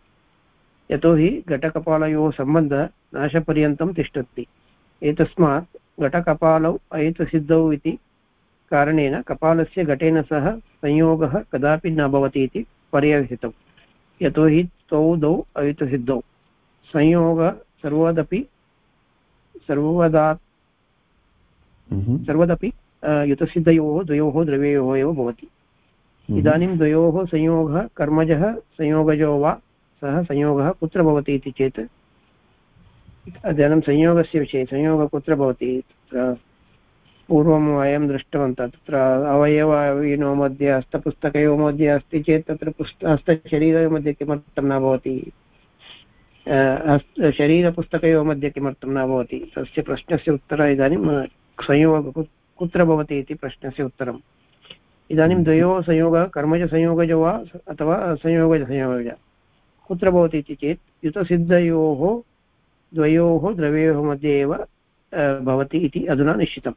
यतोहि घटकपालयोः सम्बन्धः नाशपर्यन्तं तिष्ठति। एतस्मात् घटकपालौ अयुतसिद्धौ इति कारणेन कपालस्य घटेन सह संयोगः कदापि न भवति इति पर्यवसितम् यतोहि तौ द्वौ अयुतसिद्धौ। संयोगः सर्वदपि सर्वदा सर्वदपि युतसिद्धयोः द्वयोः द्रव्ययोः एव भवति। इदानीं द्वयोः संयोगः कर्मजः संयोगजो वा सः संयोगः कुत्र भवति इति चेत् इदानीं संयोगस्य विषये संयोगः कुत्र भवति पूर्वं वयं दृष्टवन्तः, तत्र अवयवविनो मध्ये, हस्तपुस्तकयोः मध्ये अस्ति चेत् तत्र पुस्त, हस्तशरीरयोः मध्ये किमर्थं न भवति? शरीरपुस्तकयोः मध्ये किमर्थं न भवति? तस्य प्रश्नस्य उत्तरम् इदानीं संयोग कुत्र भवति इति प्रश्नस्य उत्तरम्। इदानीं द्वयोः संयोगः, कर्मजसंयोगज वा, अथवा संयोगजसंयोगज। कुत्र भवति इति चेत्, युतसिद्धयोः द्वयोः द्रव्ययोः मध्ये एव भवति इति अधुना निश्चितम्।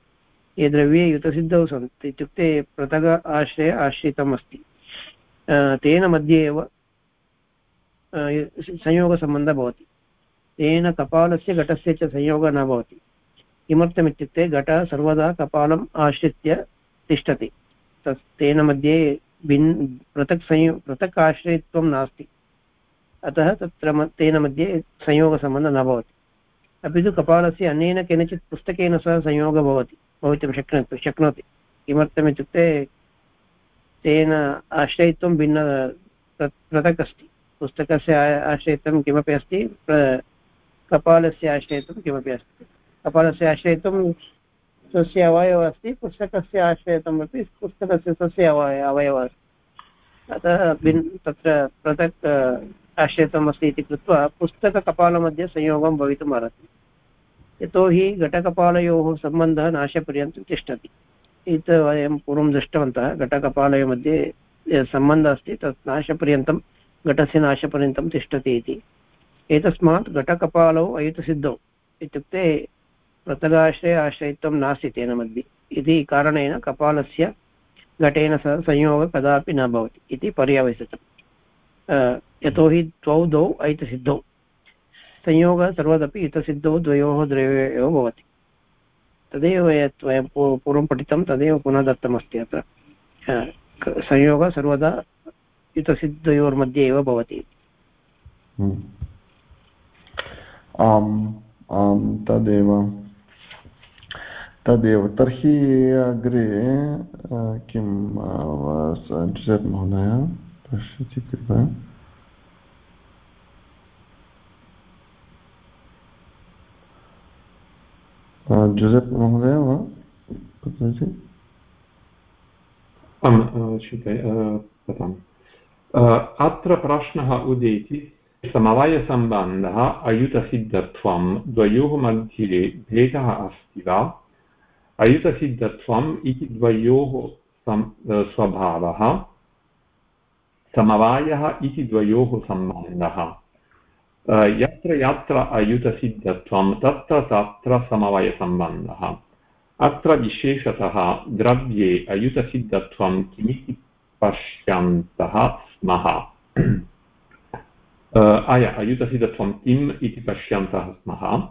ये द्रव्ये युतसिद्धौ सन्ति, इत्युक्ते पृथग आश्रय आश्रितम् अस्ति तेन मध्ये एव संयोगसम्बन्धः भवति। तेन कपालस्य घटस्य च संयोगः न भवति। किमर्थमित्युक्ते घटः सर्वदा कपालम् आश्रित्य तिष्ठति। तस्, तेन मध्ये भिन्, पृथक् संयो, पृथक् आश्रयत्वं नास्ति। अतः तत्र तेन मध्ये संयोगसम्बन्धः न भवति। अपि तु कपालस्य अन्येन केनचित् पुस्तकेन सह संयोगः भवति, भवितुं शक्नोति शक्नोति। किमर्थमित्युक्ते तेन आश्रयित्वं भिन्न पृथक् अस्ति पुस्तकस्य आश्रयित्वं किमपि अस्ति कपालस्य आश्रयित्वं किमपि अस्ति। कपालस्य आश्रयित्वं स्वस्य अवयवः अस्ति, पुस्तकस्य आश्रयित्वम् अपि पुस्तकस्य स्वस्य अवय अवयवः अस्ति। अतः भिन्, तत्र पृथक् आश्रयित्वम् अस्ति इति कृत्वा पुस्तककपालमध्ये संयोगं भवितुम् अर्हति यतोहि घटकपालयोः सम्बन्धः नाशपर्यन्तं तिष्ठति। एतत् वयं पूर्वं दृष्टवन्तः घटकपालयोः मध्ये सम्बन्धः अस्ति तत् नाशपर्यन्तं, घटस्य नाशपर्यन्तं तिष्ठति इति। एतस्मात् घटकपालौ अयुतसिद्धौ इत्युक्ते पृथगाश्रय आश्रयित्वं नास्ति तेन मध्ये। इति कारणेन कपालस्य घटेन सह संयोगः कदापि न भवति इति पर्यवसितम्। यतोहि द्वौ द्वौ ऐतसिद्धौ। संयोगः सर्वदपि हितसिद्धौ, द्वयोः द्रव्ये एव भवति। तदेव यत् वयं पूर्वं पठितं, तदेव पुनः दत्तमस्ति अत्र संयोगः सर्वदा हितसिद्धयोर्मध्ये एव भवति। हम्म। आम् आम्, तदेव। तदेव। तर्हि अग्रे किं महोदय? पश्यति कृपया जुसेप् महोदय वा कुत्रचित् अत्र प्रश्नः उदेति समवायसम्बन्धः अयुतसिद्धत्वं द्वयोः मध्ये भेदः अस्ति वा अयुतसिद्धत्वम् इति द्वयोः स्वभावः समवायः इति द्वयोः सम्बन्धः। यत्र यत्र अयुतसिद्धत्वं, तत्र तत्र समवायसम्बन्धः। अत्र विशेषतः द्रव्ये अयुतसिद्धत्वं किमिति पश्यन्तः स्मः। आय, अयुतसिद्धत्वं किम् इति पश्यन्तः स्मः।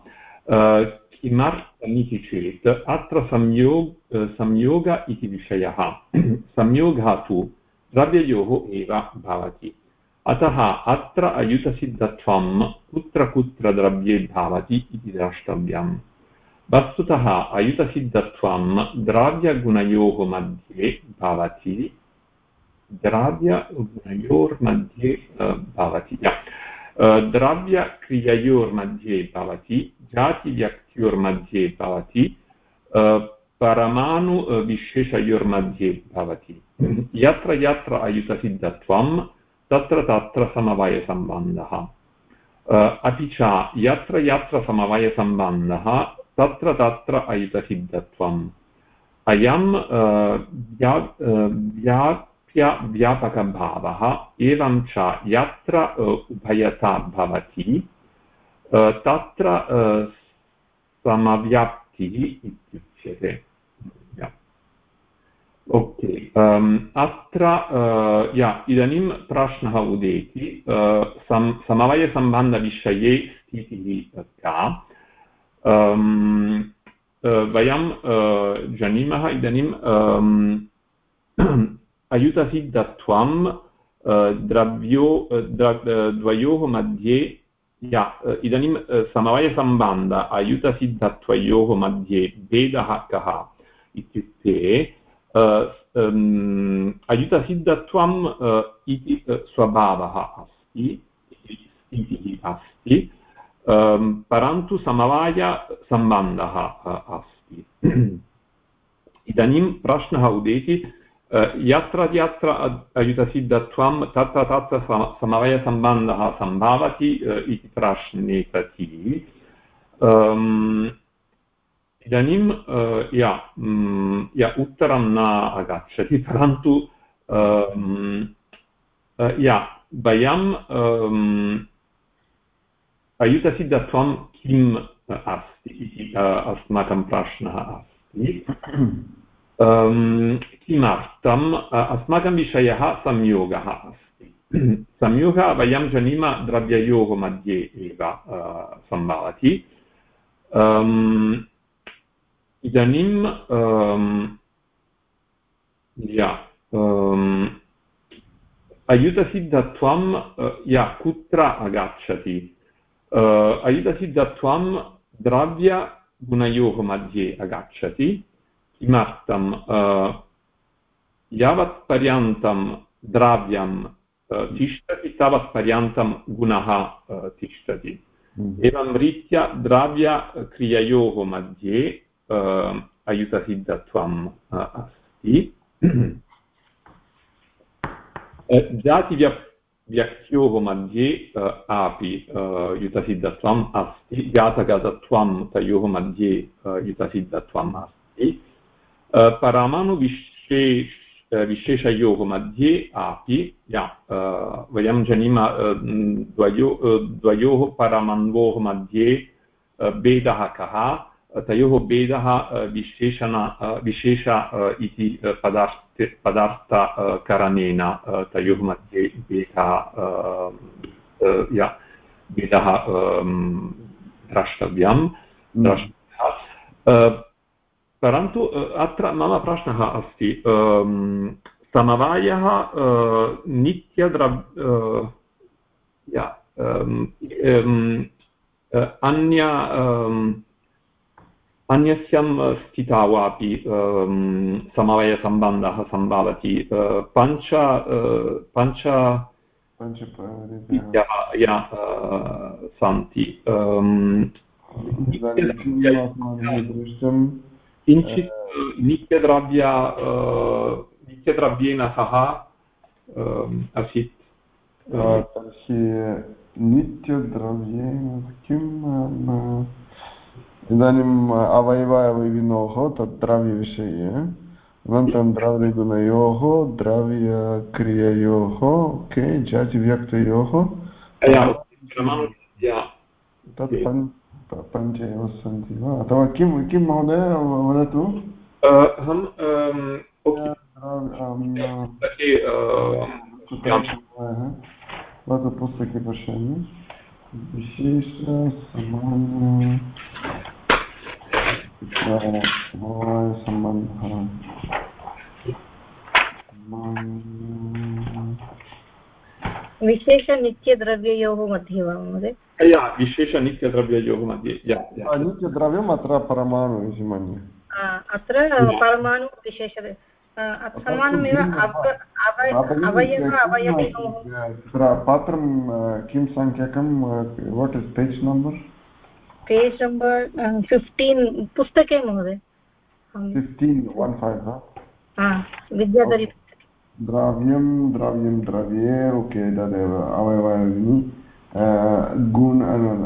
किमर्थमिति चेत् अत्र संयोग संयोग इति विषयः। संयोगः तु द्रव्ययोः एव भवति। अतः अत्र अयुतसिद्धत्वं कुत्र कुत्र द्रव्ये भवति इति द्रष्टव्यम्। वस्तुतः अयुतसिद्धत्वं द्राव्यगुणयोः मध्ये भवति। द्राव्यगुणयोर्मध्ये भवति। द्रव्यक्रिययोर्मध्ये भवति, जातिव्यक्त्योर्मध्ये भवति परमाणुविशेषयोर्मध्ये भवति। यत्र यत्र अयुतसिद्धत्वं तत्र तत्र समवायसम्बन्धः। अपि च यत्र यत्र समवायसम्बन्धः, तत्र तत्र अयुतसिद्धत्वम् अयं व्याप्य, व्यापकभावः, एवं च यत्र उभयता भवति तत्र समव्याप्तिः इत्युच्यते। ओके अत्र या इदानीं प्रश्नः उदेति सम समवायसम्बन्धविषये स्थितिः का वयं जानीमः इदानीं अयुतसिद्धत्वं द्रव्यो द्वयोः मध्ये या इदानीं समवायसम्बन्ध अयुतसिद्धत्वयोः मध्ये भेदः कः इत्युक्ते अयुतसिद्धत्वम् इति स्वभावः अस्ति अस्ति परन्तु समवायसम्बन्धः अस्ति इदानीं प्रश्नः उदेति यत्र यत्र अयुतसिद्धत्वं तत्र तत्र समवयसम्बन्धः सम्भावति इति प्रश्ने प्रति इदानीं या या उत्तरं न आगच्छति परन्तु या वयं अयुतसिद्धत्वं किम् अस्ति इति अस्माकं प्रश्नः अस्ति किमर्थम् अस्माकं विषयः संयोगः अस्ति संयोगः वयं जानीमः द्रव्ययोः मध्ये एव सम्भवति इदानीं या अयुतसिद्धत्वं या कुत्र आगच्छति अयुतसिद्धत्वं द्रव्यगुणयोः मध्ये आगच्छति किमर्थं यावत्पर्यन्तं द्रव्यं तिष्ठति तावत्पर्यन्तं गुणः तिष्ठति। एवं रीत्या द्रव्यक्रिययोः मध्ये अयुतसिद्धत्वम् अस्ति। जातिव्यप् व्यक्त्योः मध्ये अपि युतसिद्धत्वम् अस्ति। जातगतत्वं तयोः मध्ये युतसिद्धत्वम् अस्ति। परमाणुविशेष विशेषयोः मध्ये अपि वयं जानीमः द्वयो द्वयोः परमाण्वोः मध्ये भेदः कः? तयोः भेदः विशेषण विशेष इति पदार्थ पदार्थकरणेन तयोः मध्ये भेदः भेदः द्रष्टव्यं। द्रष्टव्यः परन्तु अत्र मम प्रश्नः अस्ति समवायः नित्यद्रव् अन्य अन्यस्यां स्थिता वापि समवायसम्बन्धः सम्भवति पञ्च पञ्च सन्ति किञ्चित् नित्यद्रव्य नित्यद्रव्येन सह आसीत् तर्हि नित्यद्रव्येन किम् इदानीम् अवयवावयविनोः तत् द्रव्यविषये अनन्तरं द्रव्यगुणयोः द्रव्यक्रिययोः ओके जातिव्यक्तयोः तत् पञ्च एव सन्ति वा अथवा किं किं महोदय वदतु अहं भवतु पुस्तके पश्यामि विशेष सामान्य सम्बन्धः विशेषनित्यद्रव्ययोः मध्ये वा महोदय? या विशेषनित्यद्रव्ययोः मध्ये नित्यद्रव्यम् अत्र परमाणु इति मन्ये। अत्र परमाणु विशेष समानमेव अवयव अवयवयोः। पात्रं किं सङ्ख्यकं what is page number page number fifteen पुस्तके महोदय। वन् फैव् विद्याधरी द्रव्यं द्रव्यं द्रव्ये ओके तदेव अवयवायिनी गुण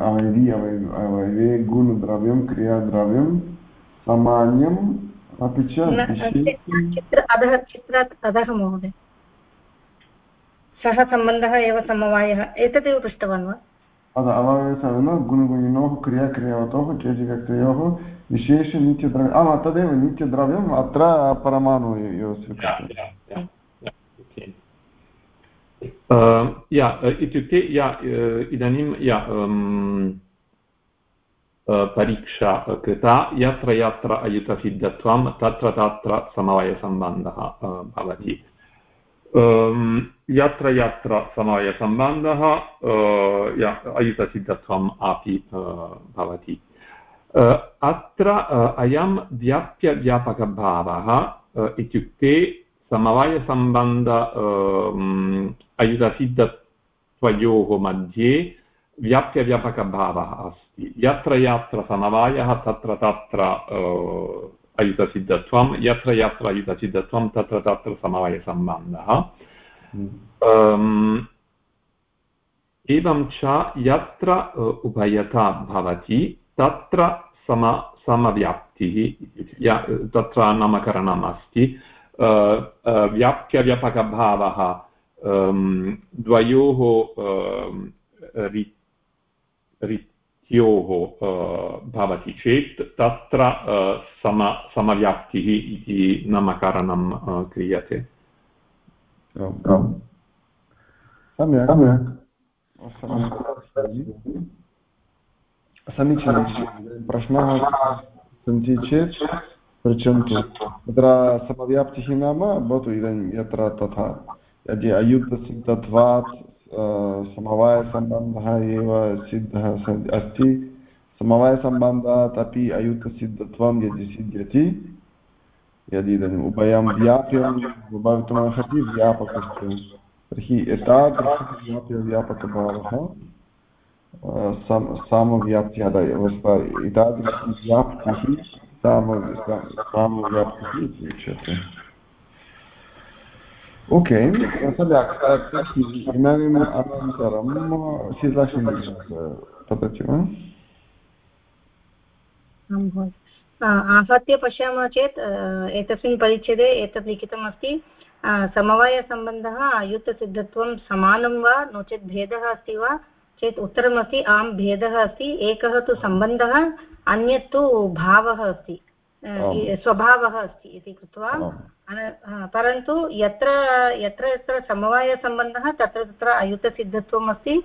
अवयवी अवय अवयवे गुणद्रव्यं क्रियाद्रव्यं सामान्यम् अपि च अधः चित्रात् अधः महोदय। सः सम्बन्धः एव समवायः। एतदेव पृष्टवान् वा? अतः अवयवसः न गुणगुणिनोः क्रियाक्रियावतोः केचिव्यक्तयोः विशेषनित्यद्रव्यम् आम् तदेव नित्यद्रव्यम् अत्र परमाणु एव स्वीकृतम् या इत्युक्ते या इदानीं या परीक्षा कृता यत्र यत्र अयुतसिद्धत्वं तत्र तत्र समवायसम्बन्धः भवति यत्र यत्र समवायसम्बन्धः अयुतसिद्धत्वम् अपि भवति अत्र अयं व्याप्यव्यापकभावः इत्युक्ते समवायसम्बन्ध अयुतसिद्धत्वयोः मध्ये व्याप्यव्यापकभावः अस्ति यत्र यत्र समवायः तत्र तत्र अयुतसिद्धत्वं यत्र यत्र अयुतसिद्धत्वं तत्र तत्र समवायसम्बन्धः एवं च यत्र उभयता भवति तत्र सम समव्याप्तिः तत्र नामकरणम् अस्ति व्याप्यव्यापकभावः द्वयोः रीत्योः भवति चेत् तत्र सम समव्याप्तिः इति नामकरणं क्रियते। सम्यक्। समीचीनं प्रश्नाः सन्ति चेत् पृच्छन्तु। तत्र समव्याप्तिः नाम भवतु इदानीं यत्र तथा यदि अयुक्तसिद्धत्वात् समवायसम्बन्धः एव सिद्धः अस्ति। समवायसम्बन्धात् अपि अयुक्तसिद्धत्वं यदि सिद्ध्यति, यदि इदानीम् उभयं व्याप्यं भवितुमर्हति व्यापकश्च तर्हि एतादृशः व्याप्यव्यापकभावः सामव्याप्त्याः एतादृशी व्याप्तिः सामव्याप्तिः इति उच्यते। ओके इदानीम् अनन्तरं शीतलाक्ष्मी तदस्ति वा आहत्य पश्यामः चेत् एतस्मिन् परिच्छेदे एतत् लिखितमस्ति समवायसम्बन्धः अयुतसिद्धत्वं समानं वा नो चेत् भेदः अस्ति वा चेत् उत्तरमस्ति आं भेदः अस्ति एकः तु सम्बन्धः अन्यत् तु भावः अस्ति स्वभावः अस्ति इति कृत्वा परन्तु यत्र यत्र यत्र समवायसम्बन्धः तत्र तत्र अयुतसिद्धत्वम् अस्ति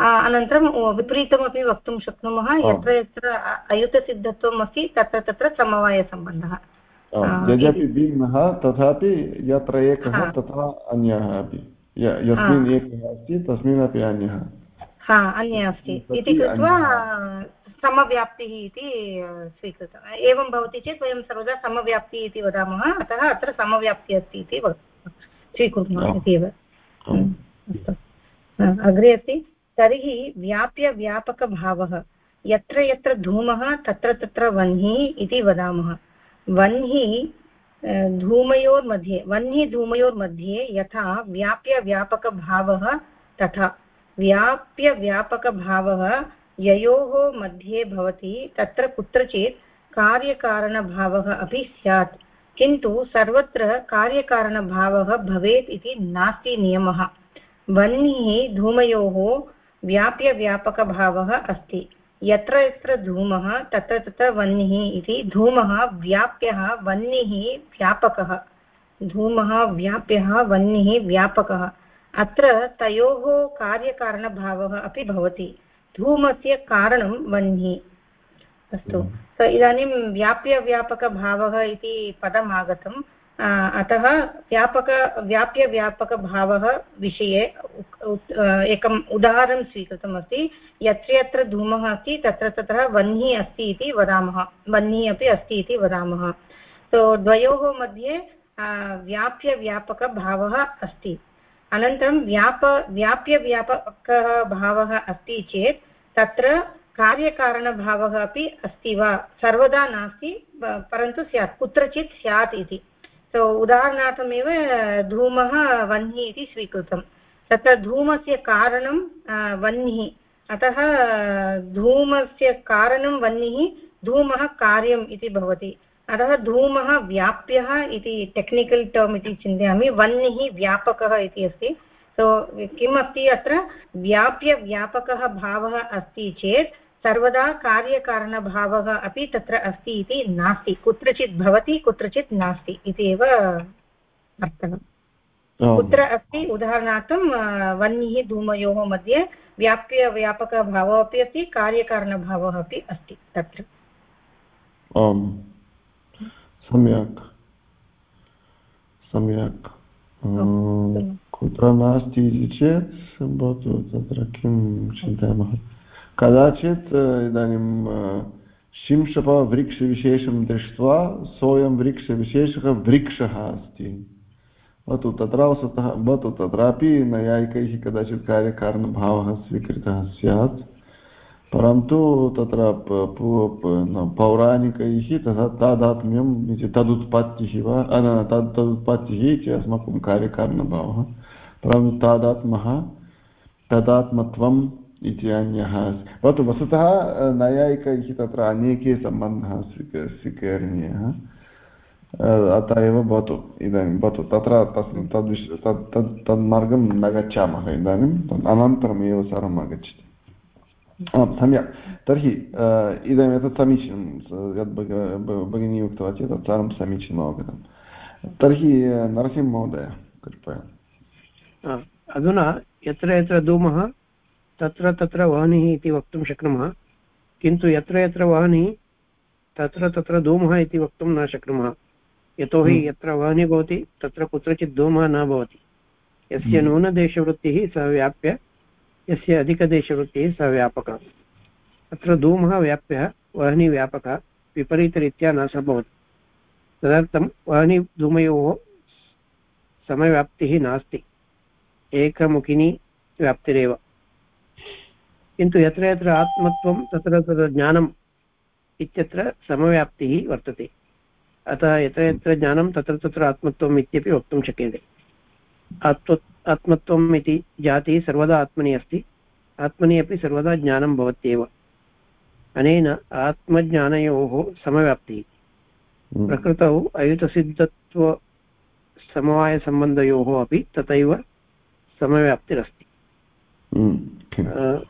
अनन्तरं विपरीतमपि वक्तुं शक्नुमः. यत्र यत्र अयुतसिद्धत्वम् अस्ति तत्र तत्र समवायसम्बन्धः. यद्यपि भिन्नः तथापि यत्र एकः तथा अन्यः अपि. यस्मिन् एकः अस्ति तस्मिन् अन्यः. हा अन्यः अस्ति. इति कृत्वा समव्याप्तिः इति स्वीकृतम् एवं भवति चेत् वयं सर्वदा समव्याप्तिः इति वदामः अतः अत्र समव्याप्तिः अस्ति इति स्वीकुर्मः इति एव अस्तु। अग्रे अस्ति। तर्हि व्याप्यव्यापकभावः यत्र यत्र धूमः तत्र तत्र वह्निः इति वदामः। वह्निः धूमयोर्मध्ये वह्निः धूमयोर्मध्ये यथा व्याप्यव्यापकभावः तथा। व्याप्यव्यापकभावः ययोः मध्ये भवति, तत्र कुत्रचित् कार्यकारणभावः अपि स्यात्। किन्तु सर्वत्र कार्यकारणभावः भवेत् इति नास्ति नियमः। वह्निः धूमयोः व्याप्यव्यापकभावः अस्ति। यत्र यत्र धूमः, तत्र तत्र वह्निः इति धूमः व्याप्यः वह्निः व्यापकः। धूमः व्याप्यः वह्निः व्यापकः। अत्र तयोः कार्यकारणभावः अपि भवति। धूमस्य कारणं वह्निः अस्तु। हम्म। इदानीं व्याप्यव्यापकभावः इति पदम् आगतम् अतः व्यापक व्याप्यव्यापकभावः विषये एकम् उदाहरणं स्वीकृतमस्ति। यत्र यत्र धूमः अस्ति तत्र तत्र वह्निः अस्ति इति वदामः। वह्निः अपि अस्ति इति वदामः। सो द्वयोः मध्ये व्याप्यव्यापकभावः अस्ति। अनन्तरं व्याप, व्याप्यव्यापकः भावः अस्ति चेत् तत्र कार्यकारणभावः अपि अस्ति वा? सर्वदा नास्ति परन्तु स्यात्, कुत्रचित् स्यात् इति। सो उदाहरणार्थमेव धूमः वह्निः इति स्वीकृतं। तत्र धूमस्य कारणं वह्निः। अतः, धूमस्य कारणं वह्निः धूमः कार्यम् इति भवति। अतः धूमः व्याप्यः इति टेक्निकल् टर्म् इति चिन्तयामि। वह्निः व्यापकः इति अस्ति। सो किम् अस्ति अत्र व्याप्यव्यापकः भावः अस्ति चेत् सर्वदा कार्यकारणभावः अपि तत्र अस्ति इति नास्ति। कुत्रचित् भवति कुत्रचित् नास्ति इति एव अर्थः। कुत्र अस्ति? उदाहरणार्थं वह्निः धूमयोः मध्ये व्याप्यव्यापकभावः अपि अस्ति कार्यकारणभावः अपि अस्ति तत्र। सम्यक्। सम्यक्। कुत्र नास्ति इति चेत् भवतु तत्र किं चिन्तयामः। कदाचित् इदानीं शिंशपवृक्षविशेषं दृष्ट्वा सोऽयं वृक्षविशेषः वृक्षः अस्ति। भवतु तत्र वस्तुतः भवतु तत्रापि नैयायिकैः कदाचित् कार्यकारणभावः स्वीकृतः स्यात्। परन्तु तत्र पौराणिकैः तथा तादात्म्यम् इति तदुत्पत्तिः वा तद्, तदुत्पत्तिः इति अस्माकं कार्यकारणभावः। परन्तु तादात्मः, तदात्मत्वम् इति अन्यः भवतु वस्तुतः नैयायिकैः तत्र अनेके सम्बन्धः स्वीक, स्वीकरणीयः। अतः एव भवतु, इदानीं भवतु, तत्र तस् तद्विष तत् तत् तन्मार्गं न गच्छामः इदानीम् अनन्तरमेव सर्वम् आगच्छति। सम्यक् तर्हि इदानीम् एतत् समीचीनं यद् भगिनी उक्तवती तत् सर्वं समीचीनम् अवगतं तर्हि नरसिंहमहोदय कृपया अधुना यत्र यत्र धूमः तत्र तत्र वाहनिः इति वक्तुं शक्नुमः किन्तु यत्र यत्र वाहनिः तत्र तत्र धूमः इति वक्तुं न शक्नुमः यतोहि। यत्र वाहनी भवति तत्र कुत्रचित् धूमः न भवति यस्य। न्यूनदेशवृत्तिः सः व्याप्य यस्य अधिकदेशवृत्तिः सः व्यापकः। अत्र धूमः, व्याप्यः, वहनी व्यापकः, विपरीतरीत्या न सम्भवति। तदर्थं वहनी धूमयोः समव्याप्तिः नास्ति। एकमुखिनी व्याप्तिरेव। किन्तु यत्र यत्र आत्मत्वं, तत्र तत्र ज्ञानम् इत्यत्र समव्याप्तिः वर्तते। अतः यत्र यत्र ज्ञानं, तत्र तत्र आत्मत्वम् इत्यपि वक्तुं शक्यते। आत्म आत्मत्वम् इति जातिः सर्वदा आत्मनि अस्ति। आत्मनि अपि सर्वदा ज्ञानं भवत्येव। अनेन आत्मज्ञानयोः समव्याप्तिः। हम्म। प्रकृतौ अयुतसिद्धत्वसमवायसम्बन्धयोः अपि तथैव समव्याप्तिरस्ति। हम्म,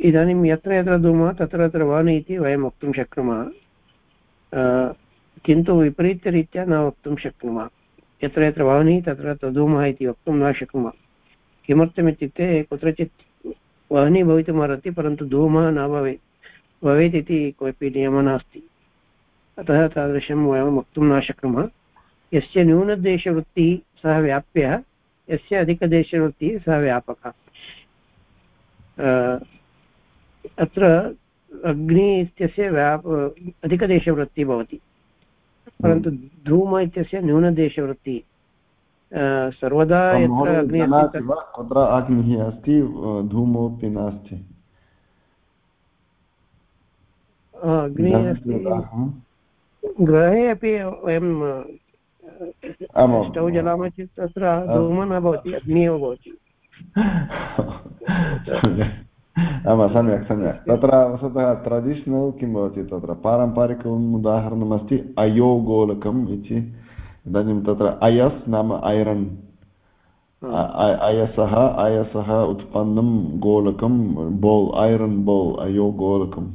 इदानीं यत्र यत्र धूमः तत्र तत्र वानि इति वयं वक्तुं शक्नुमः। किन्तु विपरीतरीत्या न वक्तुं शक्नुमः। यत्र यत्र वाहनी तत्र तधूमः इति वक्तुं न शक्नुमः। किमर्थमित्युक्ते कुत्रचित् वाहनी भवितुमर्हति, परन्तु धूमः न भवेत् भवेत् इति कोऽपि नियमः नास्ति। अतः तादृशं वयं वक्तुं न शक्नुमः। यस्य न्यूनदेशवृत्तिः सः व्याप्यः, यस्य अधिकदेशवृत्तिः सः व्यापकः। अत्र अग्नि इत्यस्य व्याप, अधिकदेशवृत्तिः भवति। परन्तु धूम इत्यस्य न्यूनदेशवृत्तिः सर्वदा यत्र अग्निः कुत्र अग्निः अस्ति? धूमोऽपि नास्ति। अग्निः अस्ति। गृहे अपि वयं स्टौ जलामः चेत् तत्र धूमः न भवति अग्निः एव भवति। आमां सम्यक् सम्यक् तत्र वस्तुतः ट्रेडिशनल् किं भवति तत्र पारम्परिकम् उदाहरणमस्ति अयोगोलकम् इति इदानीं तत्र अयस् नाम ऐरन् अयसः अयसः उत्पन्नं गोलकं बोल् ऐरन् बोल् अयोगोलकं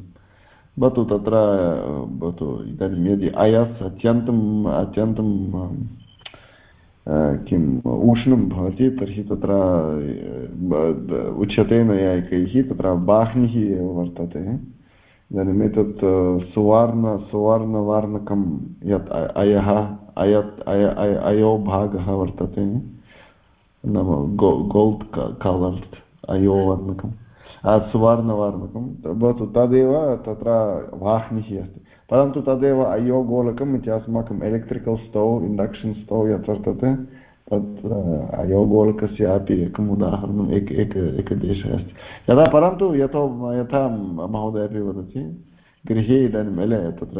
भवतु तत्र भवतु इदानीं यदि अयस् अत्यन्तम् अत्यन्तं किम् उष्णं भवति, तर्हि तत्र उच्यते नैयायिकैः तत्र बाह्निः एव वर्तते। इदानीम् एतत् सुवर्ण, सुवर्णवर्णकं यत् अयः, अयत्, अय, अयो भागः वर्तते। नाम गोल्ड् कलर्ड् अयोवर्णकं सुवर्णवर्णकं भवतु, तदेव तत्र वाह्निः अस्ति। परन्तु तदेव अयोगोलकम् इति अस्माकम् एलेक्ट्रिकल् स्टव् इण्डक्षन् स्टव् यत् वर्तते तत् अयोगोलकस्य अपि एकम् उदाहरणम् एक एक एकदेशः अस्ति। यदा परन्तु यतो, यथा महोदय अपि वदति, गृहे इदानीम् एले तत्र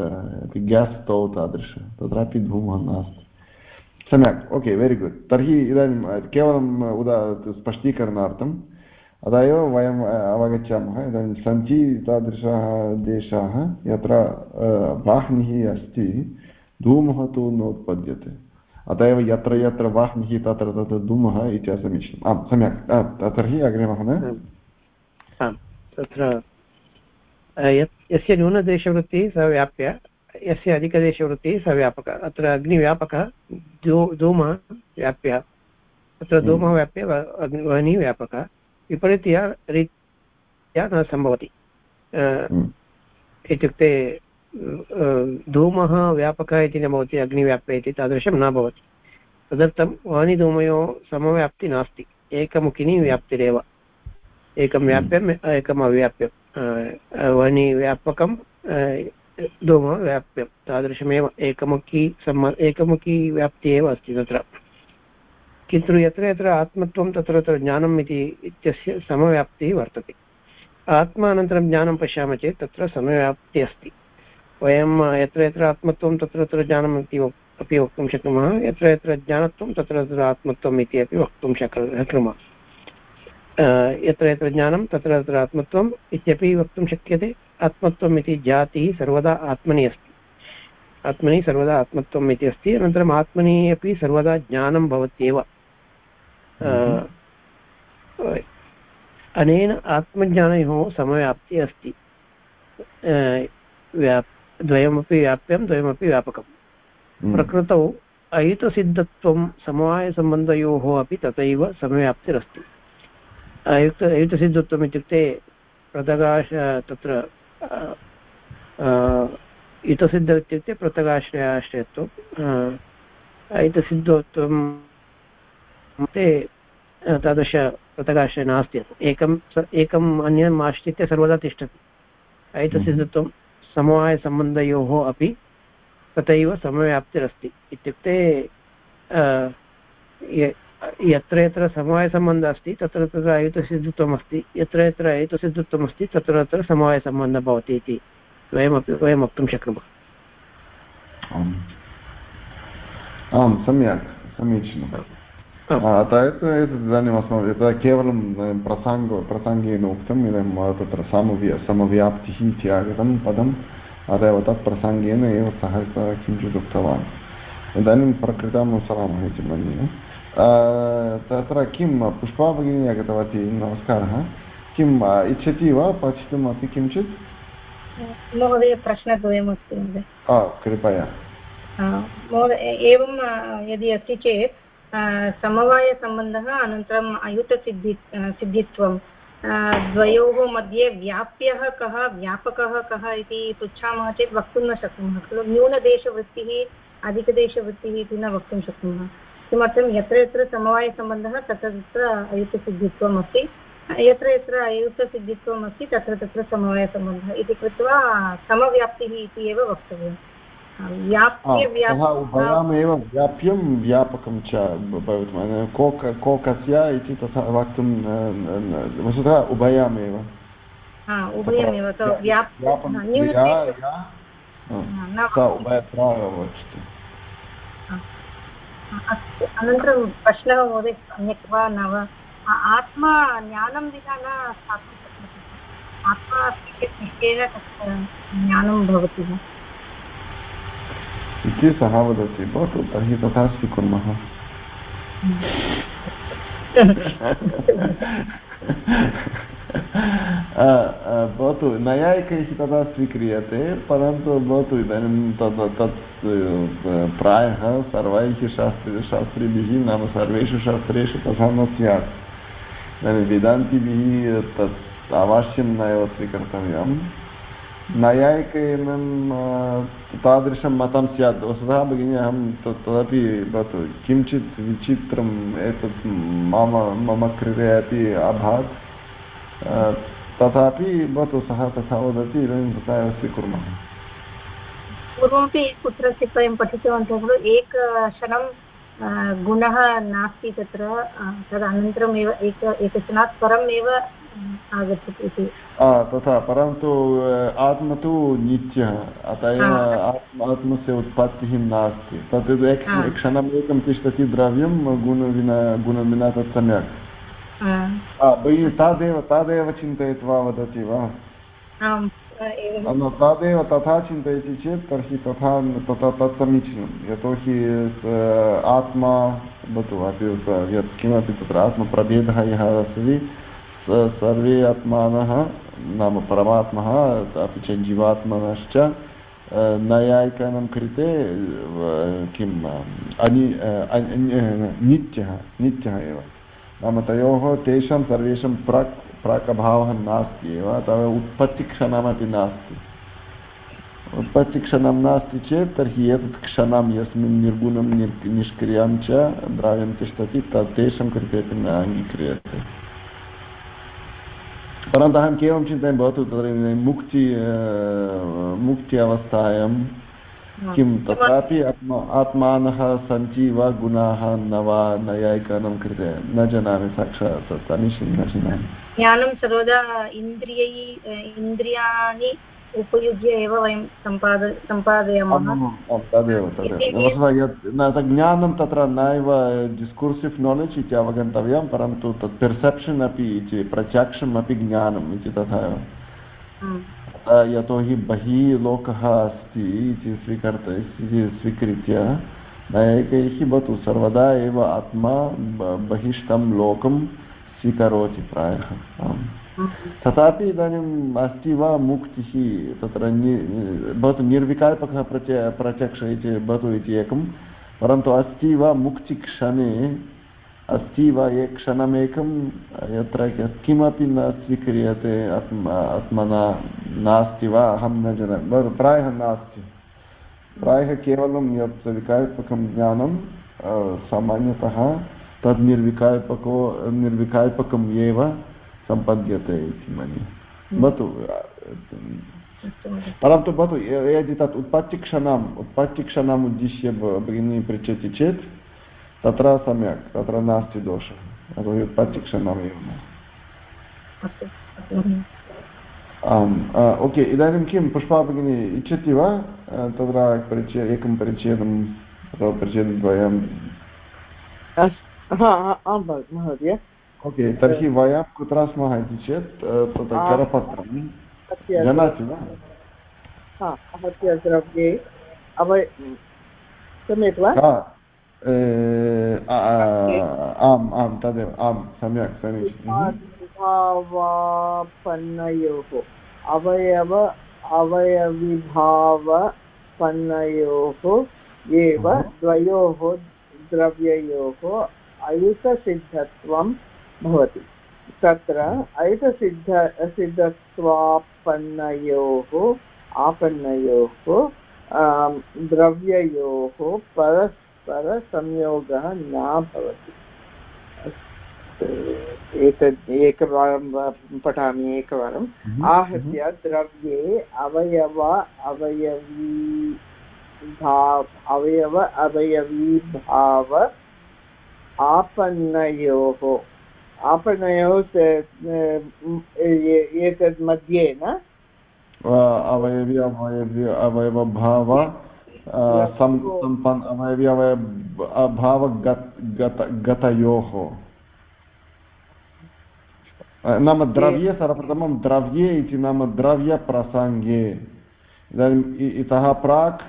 गेस् स्टव् तादृश, तत्रापि धूमः नास्ति। सम्यक्, ओके वेरि गुड् तर्हि इदानीं केवलम् उदा, स्पष्टीकरणार्थं अतः एव वयम् अवगच्छामः इदानीं सन्ति तादृशाः देशाः यत्र वाह्निः अस्ति धूमः तु नोत्पद्यते। अत एव यत्र यत्र वाह्निः तत्र तत्र धूमः इति असमीचीनम् आं सम्यक् तर्हि अग्रे महोदय। तत्र यस्य न्यूनदेशवृत्तिः स व्याप्य यस्य अधिकदेशवृत्तिः स व्यापकः अत्र अग्निव्यापकः धूमः व्याप्यः अत्र धूमः व्याप्य वह्निः व्यापकः विपरीतया रीत्या न सम्भवति। हम्म। इत्युक्ते धूमः व्यापकः इति न भवति अग्निव्याप्य इति तादृशं न भवति। तदर्थं वाणिधूमयोः समव्याप्तिः नास्ति। एकमुखिनी व्याप्तिरेव। एकं व्याप्यम् एकम् अव्याप्यं। वाणिव्यापकं धूमः व्याप्यं। तादृशमेव। एकमुखी सम्म एकमुखी व्याप्तिः एव अस्ति तत्र। किन्तु यत्र यत्र आत्मत्वं, तत्र तत्र ज्ञानम् इति इत्यस्य समव्याप्तिः वर्तते। आत्मानन्तरं ज्ञानं पश्यामः चेत् तत्र समयव्याप्तिः अस्ति। वयं यत्र यत्र आत्मत्वं, तत्र तत्र ज्ञानम् इति अपि वक्तुं शक्नुमः, यत्र यत्र ज्ञानत्वं, तत्र तत्र आत्मत्वम् इति अपि वक्तुं शक् शक्नुमः। यत्र यत्र ज्ञानं, तत्र तत्र आत्मत्वम् इत्यपि वक्तुं शक्यते। आत्मत्वम् इति जातिः सर्वदा आत्मनि अस्ति। आत्मनि सर्वदा आत्मत्वम् इति अस्ति। अनन्तरम् आत्मनि अपि सर्वदा ज्ञानं भवत्येव। अनेन आत्मज्ञानयोः समव्याप्तिः अस्ति। व्याप् द्वयमपि व्याप्यं द्वयमपि व्यापकं। हम्म। प्रकृतौ अयुतसिद्धत्वं समवायसम्बन्धयोः अपि तथैव समव्याप्तिरस्ति। अयुक्त अयुतसिद्धत्वम् इत्युक्ते पृथगाश तत्र युतसिद्ध इत्युक्ते पृथगाश्रयाश्रयत्वम् अयुतसिद्धत्वं ते तादृश पृथगाश्रयः नास्ति एकं एकम् अन्यम् आश्रित्य सर्वदा तिष्ठति। ऐतसिद्धत्वं समवायसम्बन्धयोः अपि तथैव समव्याप्तिरस्ति। इत्युक्ते यत्र यत्र समवायसम्बन्धः अस्ति तत्र तत्र अयुतसिद्धत्वम् अस्ति यत्र यत्र अयुतसिद्धत्वम् अस्ति तत्र तत्र समवायसम्बन्धः भवति इति वयमपि वयं वक्तुं शक्नुमः। आम् सम्यक् समीचीनम्। इदानीम् अस्माभिः यथा केवलं प्रसाङ्ग प्रसङ्गेन उक्तम् इदानीं तत्र समव्य समव्याप्तिः इति आगतं पदम् अतः तत् प्रसङ्गेन एव सः किञ्चित् उक्तवान् इदानीं प्रकृतानुसरामः इति मन्ये तत्र किं पुष्पा भगिनी आगतवती नमस्कारः किम् इच्छति वा पठितुम् अपि किञ्चित् महोदय प्रश्नद्वयमस्ति कृपया एवं यदि अस्ति चेत् समवायसम्बन्धः अनन्तरम् अयुतसिद्धि सिद्धित्वं द्वयोः मध्ये व्याप्यः कः व्यापकः कः इति पृच्छामः चेत् वक्तुं न शक्नुमः खलु न्यूनदेशवृत्तिः अधिकदेशवृत्तिः इति न वक्तुं शक्नुमः किमर्थं यत्र यत्र समवायसम्बन्धः तत्र तत्र अयुतसिद्धित्वम् अस्ति। यत्र यत्र अयुतसिद्धित्वम् अस्ति, तत्र तत्र समवायसम्बन्धः इति कृत्वा समव्याप्तिः इति एव वक्तव्यम्। उभयामेव व्याप्यं व्यापकं च भवितुम् कोक कोकस्य इति तथा वक्तुं वस्तुतः उभयामेव। उभयमेव उभयत्र अस्तु अनन्तरं प्रश्नः महोदय सम्यक् वा न वा? आत्मा ज्ञानं विना न स्थातुं शक्नोति आत्मा अस्ति चेत् निश्चयेन तत्र ज्ञानं भवति वा? इति सः वदति भवतु तर्हि तथा स्वीकुर्मः। भवतु नैयायिकैः तथा स्वीक्रियते, परन्तु भवतु इदानीं तत् तत् प्रायः सर्वैः शास्त्रि, शास्त्रिभिः नाम सर्वेषु शास्त्रेषु तथा न स्यात्। इदानीं वेदान्तिभिः तत् अवश्यं नैव स्वीकर्तव्यं नैयायिकेन तादृशं मतं स्यात् वस्तुतः भगिनी अहं तदपि भवतु किञ्चित् विचित्रम् एतत् मम मम कृते अपि अभात् तथापि भवतु सः तथा वदति इदानीं तथा एव स्वीकुर्मः पूर्वमपि कुत्रचित् वयं पठितवन्तः खलु एकक्षणं गुणः नास्ति तत्र तदनन्तरमेव एक एकक्षणात् परम् एव आगच्छति इति। तथा परन्तु आत्म तु नित्यः अत एव आत्मस्य उत्पत्तिः नास्ति। तत् क्षणम् एकं तिष्ठति द्रव्यं गुणविना गुणं विना तत् सम्यक्। भगिनि तादेव तादेव चिन्तयित्वा वदति वा? तदेव तथा चिन्तयति चेत् तर्हि तथा तथा तत् समीचीनं। यतोहि आत्मा भवतु यत् किमपि तत्र आत्मप्रभेदः यः अस्ति सर्वे आत्मानः नाम परमात्मः, अपि च जीवात्मनश्च नैयायिकानां कृते किम्, अनि नित्यः नित्यः एव। नाम तयोः तेषां सर्वेषां प्राक् प्राक् नास्ति एव, अतः उत्पत्तिक्षणमपि नास्ति। उत्पत्तिक्षणं नास्ति चेत् तर्हि एतत् क्षणं यस्मिन् निर्गुणं निष्क्रियं च, द्रव्यं तिष्ठति तत् तेषां कृते अपि न अङ्गीक्रियते। परन्तु अहं केवलं चिन्तयामि भवतु तत्र मुक्ति मुक्ति अवस्थायां किं तथापि आत्मा आत्मानः सन्ति वा गुणाः न वा नैयायिकानां कृते न जानामि साक्षात् समीचीनं न जानामि ज्ञानं सर्वदा इन्द्रियै इन्द्रियाणि उपयुज्य एव वयं सम्पाद सम्पादयामः। तदेव तदेव। यत् ज्ञानं तत्र नैव डिस्कोर्सिव् नालेज् इति अवगन्तव्यं परन्तु तत् पेर्सेप्शन् अपि इति प्रत्यक्षम् अपि ज्ञानम् इति तथा एव। यतोहि बहिः लोकः अस्ति इति स्वीकर्त स्वीकृत्य नैकैः भवतु सर्वदा एव आत्मा बहिष्ठं लोकं स्वीकरोति प्रायः। आम्। तथापि इदानीम् अस्ति वा मुक्तिः तत्र भवतु निर्विकल्पकः प्रत्य प्रत्यक्ष इति भवतु इति एकं परन्तु अस्ति वा मुक्तिक्षणे अस्ति वा ये क्षणमेकं यत्र किमपि न स्वीक्रियते आत्मा आत्मना नास्ति वा अहं न जानामि प्रायः नास्ति प्रायः केवलं यत् विकल्पकं ज्ञानं सामान्यतः तद् निर्विकल्पको निर्विकल्पकम् एव सम्पद्यते इति मन्ये। भवतु परन्तु भवतु यदि तत् उत्पत्तिक्षणम् उत्पत्तिक्षणम् उद्दिश्य भगिनी पृच्छति चेत् तत्र सम्यक् तत्र नास्ति दोषः। यतोहि उत्पत्तिक्षणम् एवम् आम् ओके इदानीं किं पुष्पा भगिनी इच्छति वा? तत्र परिचय एकं परिचयम् अथवा परिचयद्वयं। महोदय। ओके तर्हि वयं कुत्र स्मः इति चेत् तत्र करपत्रं जानाति वा द्रव्ये अव सम्यक् वा आम् आम् तदेव आं सम्यक् समीचीनपन्नयोः अवयव अवयविभावपन्नयोः एव द्वयोः द्रव्ययोः अयुतसिद्धत्वं भवति। तत्र अयुतसिद्ध सिद्धत्वापन्नयोः आपन्नयोः द्रव्ययोः परस् परसंयोगः न भवति। एतद् एकवारं पठामि एकवारम्। हम्म, आहत्य हम्म। द्रव्ये अवयव अवयवी भाव अवयव अवयवीभाव आपन्नयोः आपन्नयोः एतद् मध्ये न? अवयवी अवयवी अवयवभाव सम्पन् अभावगतयोः नाम द्रव्ये सर्वप्रथमं द्रव्ये इति नाम द्रव्यप्रसङ्गे। इदानीम् इतः प्राक्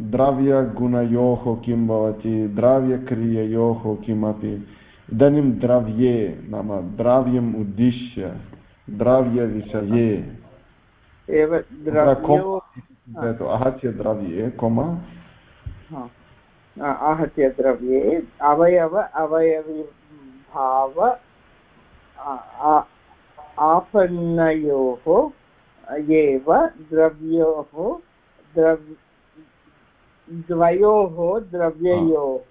द्रव्यगुणयोः किं भवति द्रव्यक्रिययोः किमपि। इदानीं द्रव्ये नाम द्रव्यम् उद्दिश्य द्रव्यविषये एव आहत्य द्रव्ये कोम आहत्य द्रव्ये अवयव अवयविभाव आपन्नयोः एव द्रव्योः द्रव् द्वयोः द्रव्ययोः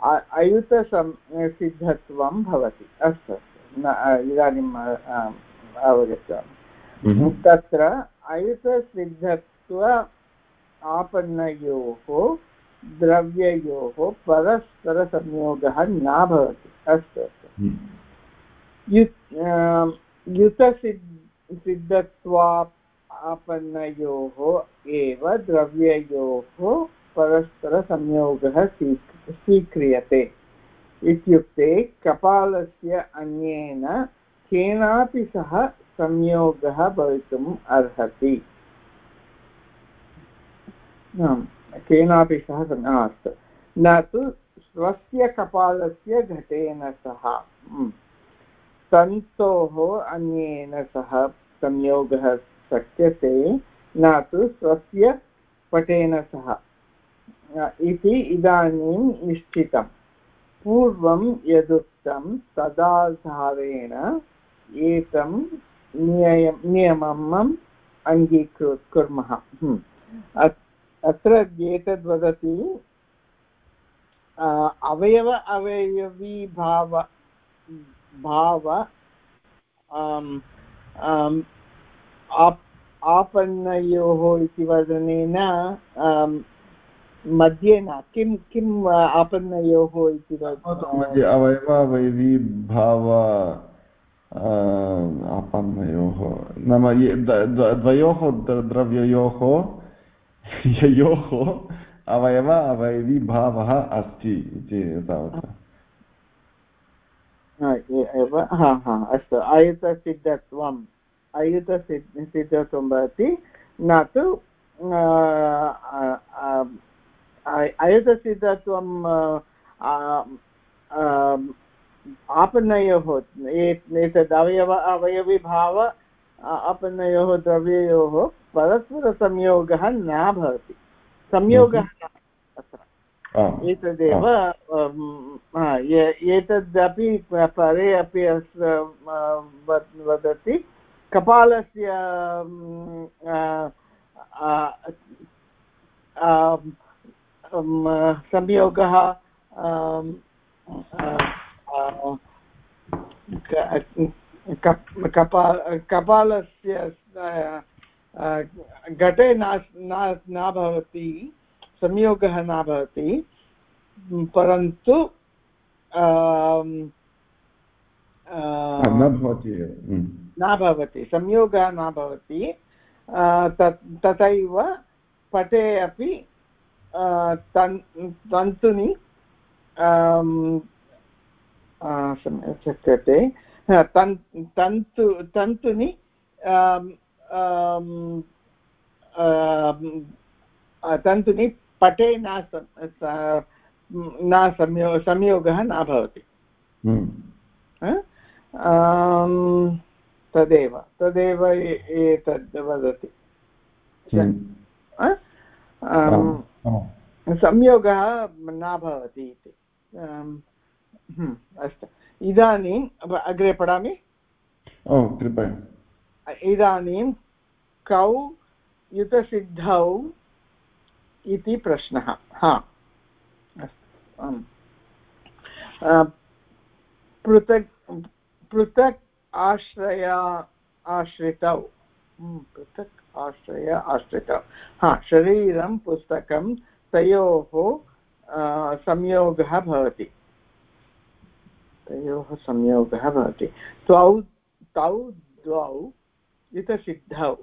अयुतसं सिद्धत्वं भवति अस्तु इदानीम् अवगच्छामि हम्म। तत्र अयुतसिद्धत्व आपन्नयोः द्रव्ययोः परस्परसंयोगः न भवति अस्तु अस्तु हम्म। युतसिद् सिद्धत्वा आपन्नयोः एव द्रव्ययोः परस्परसंयोगः स्वीक्रियते इत्युक्ते कपालस्य अन्येन केनापि सह संयोगः भवितुम् अर्हति। केनापि सह अस्तु। न तु स्वस्य कपालस्य घटेन सह तन्तोः अन्येन सह संयोगः शक्यते, न तु स्वस्य पटेन सह। इति इदानीं निश्चितं पूर्वं यदुक्तं तदाधारेण एतं नियम नियमम् अङ्गीकृ कुर्मः हम्म। अत्र एतद् वदति अवयव अवयवी भाव भाव आपन्नयोः इति वदनेन मध्ये न किं किम् आपन्नयोः इति मध्ये अवयवावयवी भाव आपन्नयोः। नाम द्वयोः द्रव्ययोः ययोः अवयव अवयवी भावः अस्ति इति तावत्। एव हा हा अस्तु। अयुतसिद्धत्वम् अयुतसिद्धत्वं भवति। न तु अयुतसिद्धत्वं आपन्नयोः एतद् अवयव अवयविभाव आपन्नयोः द्रव्ययोः परस्परसंयोगः न भवति। संयोगः न एतदेव एतदपि परे अपि वदति। कपालस्य संयोगः कपालस्य घटे न भवति संयोगः न भवति परन्तु न भवति संयोगः न भवति तथैव पटे अपि तन्तुनि शक्यते तन्तु तन्तुनि तन्तुनि पटे न न संयो संयोगः न भवति। हम्म। तदेव तदेव एतद् वदति। हम्म। संयोगः न भवति इति। हम्म, अस्तु। इदानीम् अग्रे पठामि? इदानीं कौ युतसिद्धौ इति प्रश्नः। हा। अस्तु। पृथक् पृथक् आश्रया आश्रितौ। पृथक् आश्रय आश्रितौ। हा शरीरं पुस्तकं तयोः संयोगः भवति। तयोः संयोगः भवति। द्वौ तौ द्वौ युतसिद्धौ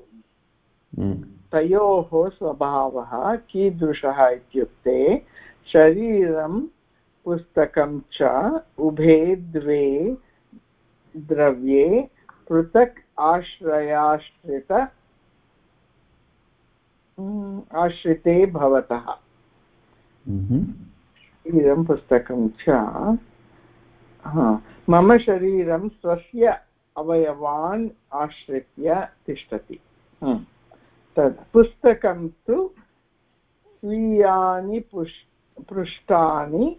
तयोः स्वभावः कीदृशः इत्युक्ते शरीरं पुस्तकं च उभे द्वे द्रव्ये पृथक् आश्रयाश्रित आश्रिते भवतः। शरीरं पुस्तकं च मम शरीरं स्वस्य अवयवान् आश्रित्य तिष्ठति। तत् पुस्तकं तु स्वीयानि पुष् पृष्ठानि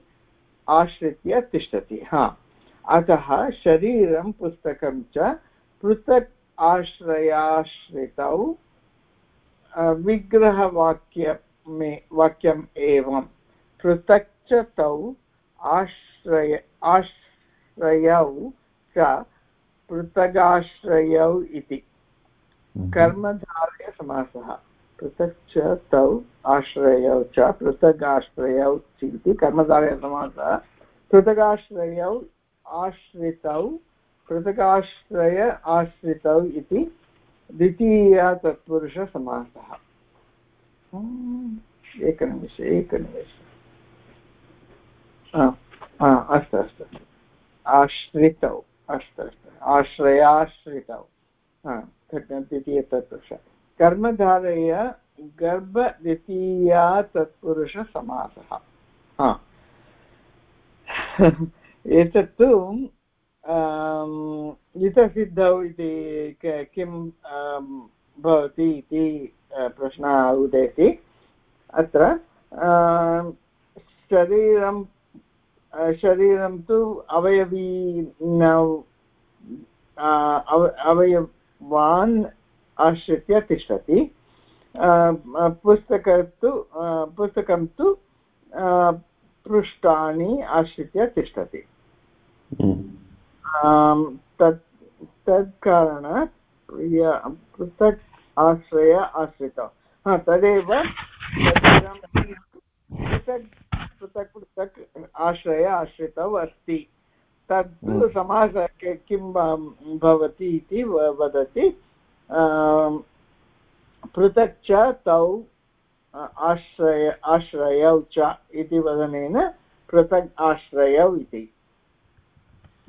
आश्रित्य तिष्ठति हा। अतः शरीरं पुस्तकं च पृथक् आश्रयाश्रितौ विग्रहवाक्य मे वाक्यम् एवं पृथक् च तौ आश्रय आश्रयौ च पृथगाश्रयौ इति। हम्म। कर्मधारयसमासः। पृथक् च तौ आश्रयौ च पृथगाश्रयौ इति कर्मधारयसमासः। पृथगाश्रयौ आश्रितौ पृथगाश्रय आश्रितौ इति द्वितीयतत्पुरुषसमासः एकनिमिष एकनिमिष। अस्तु अस्तु आश्रितौ, अस्तु अस्तु। आश्रयाश्रितौ। द्वितीयतत्पुरुष कर्मधारय गर्भ द्वितीया तत्पुरुषसमासः एतत्तु युतसिद्धौ इति किं भवति इति प्रश्नः उदेति। अत्र शरीरं शरीरं तु अवयवी अवयवान् आश्रित्य तिष्ठति। पुस्तक तु पुस्तकं तु पृष्ठानि आश्रित्य तिष्ठति। हम्म। तत् तत् कारणात् पृथक् आश्रय आश्रितौ। हा तदेव पृथक् पृथक् पृथक् आश्रय आश्रितौ अस्ति। तद् समासः किं भवति इति वदति। पृथक् च तौ आश्रय आश्रयौ च इति वदनेन पृथक् आश्रयौ इति।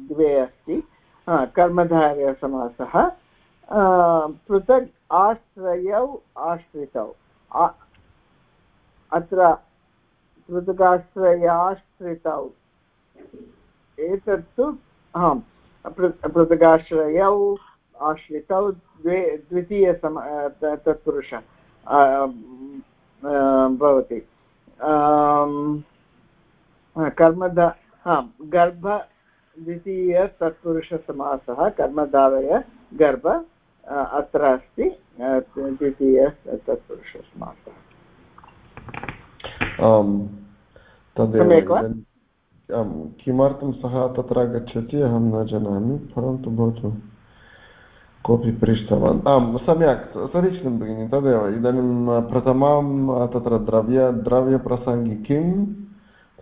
द्वे अस्ति। कर्मधारयसमासः पृथक् आश्रयौ, आश्रितौ। अत्र पृथगाश्रयाश्रितौ। एतत्तु, आम् पृथगाश्रयौ, आश्रितौ, द्वे द्वितीयसम तत्पुरुष भवति। कर्मद आम् गर्भ द्वितीयतत्पुरुषसमासः कर्मधारय गर्भ अत्र अस्ति द्वितीयतत्पुरुषसमासः किमर्थं सः तत्र गच्छति अहं न जानामि परन्तु भवतु कोऽपि पृष्टवान्। आं सम्यक् समीचीनं भगिनि तदेव इदानीं प्रथमां तत्र द्रव्य द्रव्यप्रसङ्गे किं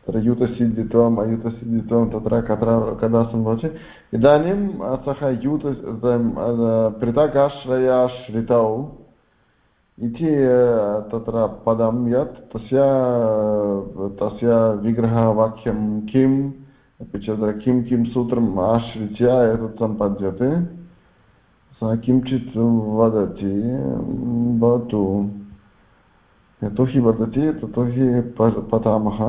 तत्र युतसिद्धित्वम् अयुतसिद्धित्वं तत्र कत्र कदा सम्भवति इदानीं सः युत पृथक् आश्रयाश्रितौ इति तत्र पदं यत् तस्य तस्य विग्रहवाक्यं किम् अपि च किं किं सूत्रम् आश्रित्य एतत् सम्पद्यते सः किञ्चित् वदति भवतु यतोहि वदति ततोहि पठामः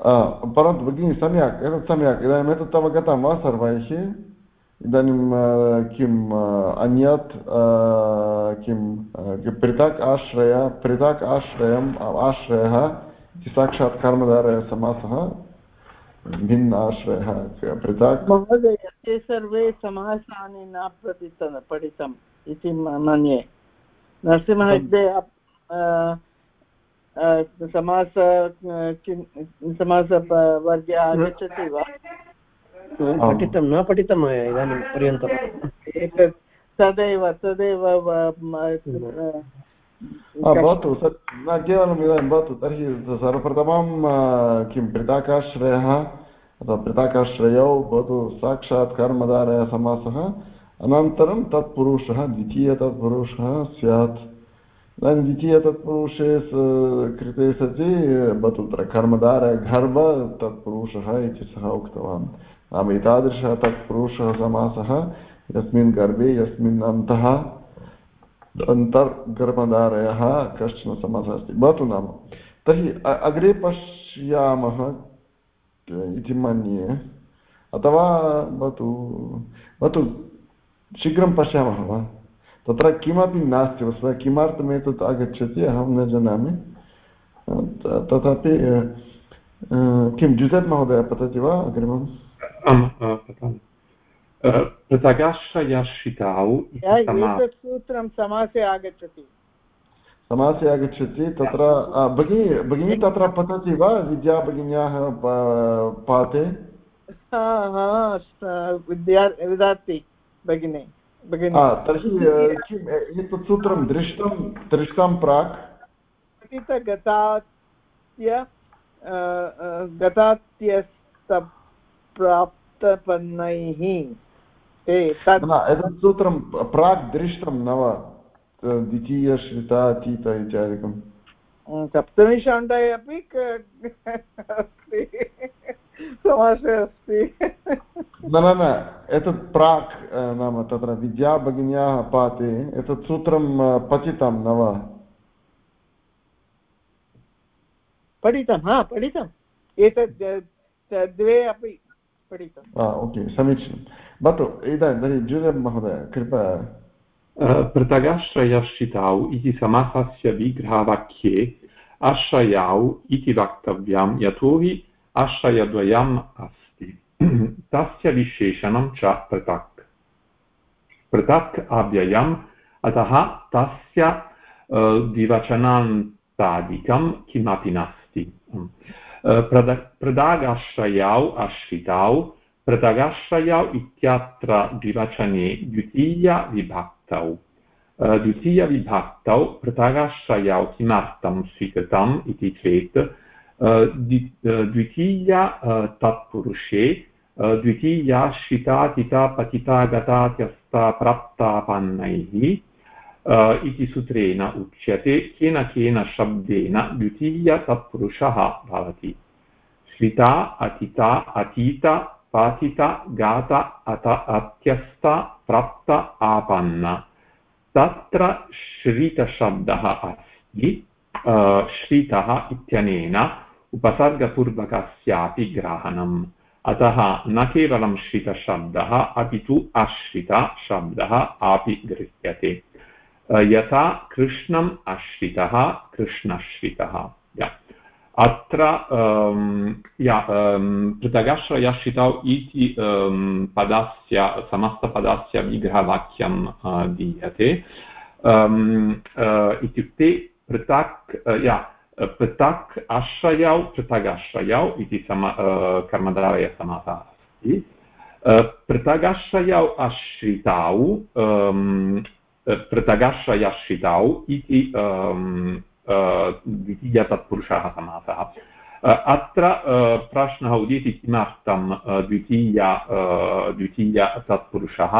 परन्तु भगिनि सम्यक् एतत् सम्यक् इदानीम् एतत् अवगतं वा सर्वैः इदानीं किम् अन्यत् किं पृथक् आश्रय पृथक् आश्रयम् आश्रयः इति साक्षात् कर्मधारयसमासः भिन्न आश्रयः पृथक् महोदय ते सर्वे समासानि न पठित पठितम् इति मन्ये नरसिंहहेग्डे समास किं समासवर्गे आगच्छति वा? पठितं न पठितं मया इदानीं पर्यन्तम् एतत् तदेव तदेव भवतु न केवलम् इदानीं भवतु तर्हि सर्वप्रथमं किं पृथकाश्रयः अथवा पृथकाश्रयौ भवतु साक्षात् कर्मधारयसमासः अनन्तरं तत्पुरुषः द्वितीयतत्पुरुषः स्यात्। द्वितीयतत्पुरुषे कृते सति तत्र कर्मधारय गर्भ तत्पुरुषः इति सः उक्तवान् नाम एतादृशः तत्पुरुषः समासः यस्मिन् गर्भे यस्मिन् अन्तः अन्तर्गर्भधारयः कश्चन समासः अस्ति भवतु नाम तर्हि अग्रे पश्यामः इति मन्ये अथवा भवतु भवतु शीघ्रं पश्यामः वा तत्र किमपि नास्ति वस्तुतः किमर्थम् एतत् आगच्छति अहं न जानामि। तथापि किं जुसेप् महोदय पतति वा अग्रिमम्? आम् पठामि पृथगाश्रयाश्रिताौ सूत्रं समासे आगच्छति। समासे आगच्छति तत्र भगिनी भगिनी तत्र पतति वा विद्या भगिन्याः पाते विद्या विद्यार्थी भगिनी। भगिनी तर्हि किम् एतत् सूत्रं दृष्टं दृष्टं प्राक् पठितगतात्य गतात्यस्त प्राप्तपन्नैः ते एतत् सूत्रं प्राक् दृष्टं न वा द्वितीयश्रिता अतीत इत्यादिकं सप्तमीशाण्डे अपि समासे अस्ति न न न एतत् प्राक् नाम तत्र विद्याभगिन्याः पाते एतत् सूत्रं पठितं न वा पठितं हा पठितम् एतत् द्वे अपि पठितम् ओके समीचीनं भवतु इदानीं तर्हि जूनियर् महोदय कृपया पृथगाश्रयाश्रितौ इति समासस्य विग्रहवाक्ये आश्रयौ इति वक्तव्यं यतोहि आश्रयद्वयम् अस्ति तस्य विशेषणं च पृथक् पृथक् अव्ययम् अतः तस्य द्विवचनान्तादिकं किमपि नास्ति पृथगाश्रयौ आश्रितौ पृथगाश्रयौ इत्यत्र द्विवचने द्वितीयविभक्तौ द्वितीयविभक्तौ पृथगाश्रयौ किमर्थं स्वीकृतम् इति चेत् द्वितीया तत्पुरुषे द्वितीया श्रितातिता पतिता गतात्यस्ता प्राप्तापन्नैः इति सूत्रेण उच्यते केन केन शब्देन द्वितीयतत्पुरुषः भवति श्रिता अतिता अतीत पातित गात अत अत्यस्त प्राप्त आपन्न तत्र श्रितशब्दः अस्ति श्रितः इत्यनेन उपसर्गपूर्वकस्यापि ग्रहणम्। अतः न केवलं श्रितशब्दः, अपि तु अश्रितशब्दः अपि गृह्यते। यथा कृष्णम् अश्रितः, कृष्णश्रितः। अत्र पृथगाश्रयाश्रितौ इति पदस्य, समस्तपदस्य विग्रहवाक्यं दीयते। इत्युक्ते पृथक् या पृथक् आश्रयौ पृथगाश्रयौ इति सम कर्मधारयसमासः अस्ति पृथगाश्रयौ आश्रितौ पृथगाश्रयाश्रितौ इति द्वितीयतत्पुरुषः समासः अत्र प्रश्नः उदेति किमर्थं द्वितीया द्वितीयतत्पुरुषः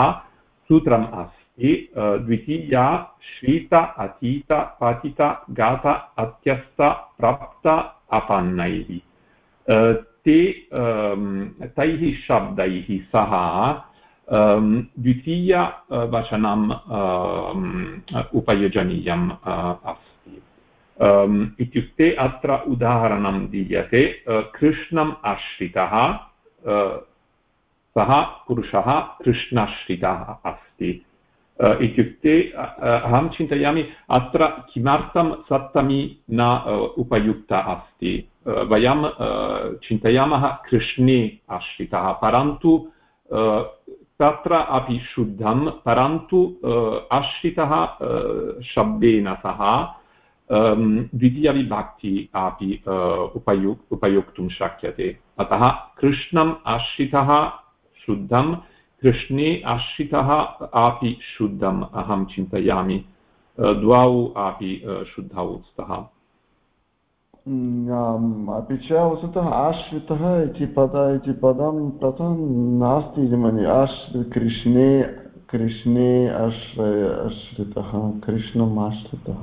सूत्रम् अस्ति द्वितीया, श्रीत, अतीत, पतित गात अत्यस्त, प्राप्त, अपन्नैः। ते तैः शब्दैः सह द्वितीयवचनम् उपयोजनीयम् अस्ति। इत्युक्ते अत्र उदाहरणं दीयते कृष्णम् आश्रितः सः पुरुषः कृष्णाश्रितः अस्ति। इत्युक्ते अहं चिन्तयामि अत्र किमर्थं सप्तमी न उपयुक्ता अस्ति वयं चिन्तयामः कृष्णे आश्रितः परन्तु तत्र अपि शुद्धं परन्तु आश्रितः शब्देन सह द्वितीयविभक्ति अपि उपयु उपयोक्तुं शक्यते अतः कृष्णम् आश्रितः शुद्धं कृष्णे आश्रितः अपि शुद्धम् अहं चिन्तयामि। द्वौ अपि शुद्धौ स्तः। अपि च वस्तुतः आश्रितः इति पद इति पदं तथा नास्ति इति मन्ये। आश्रि कृष्णे कृष्णे आश्रय आश्रितः कृष्णम् आश्रितः।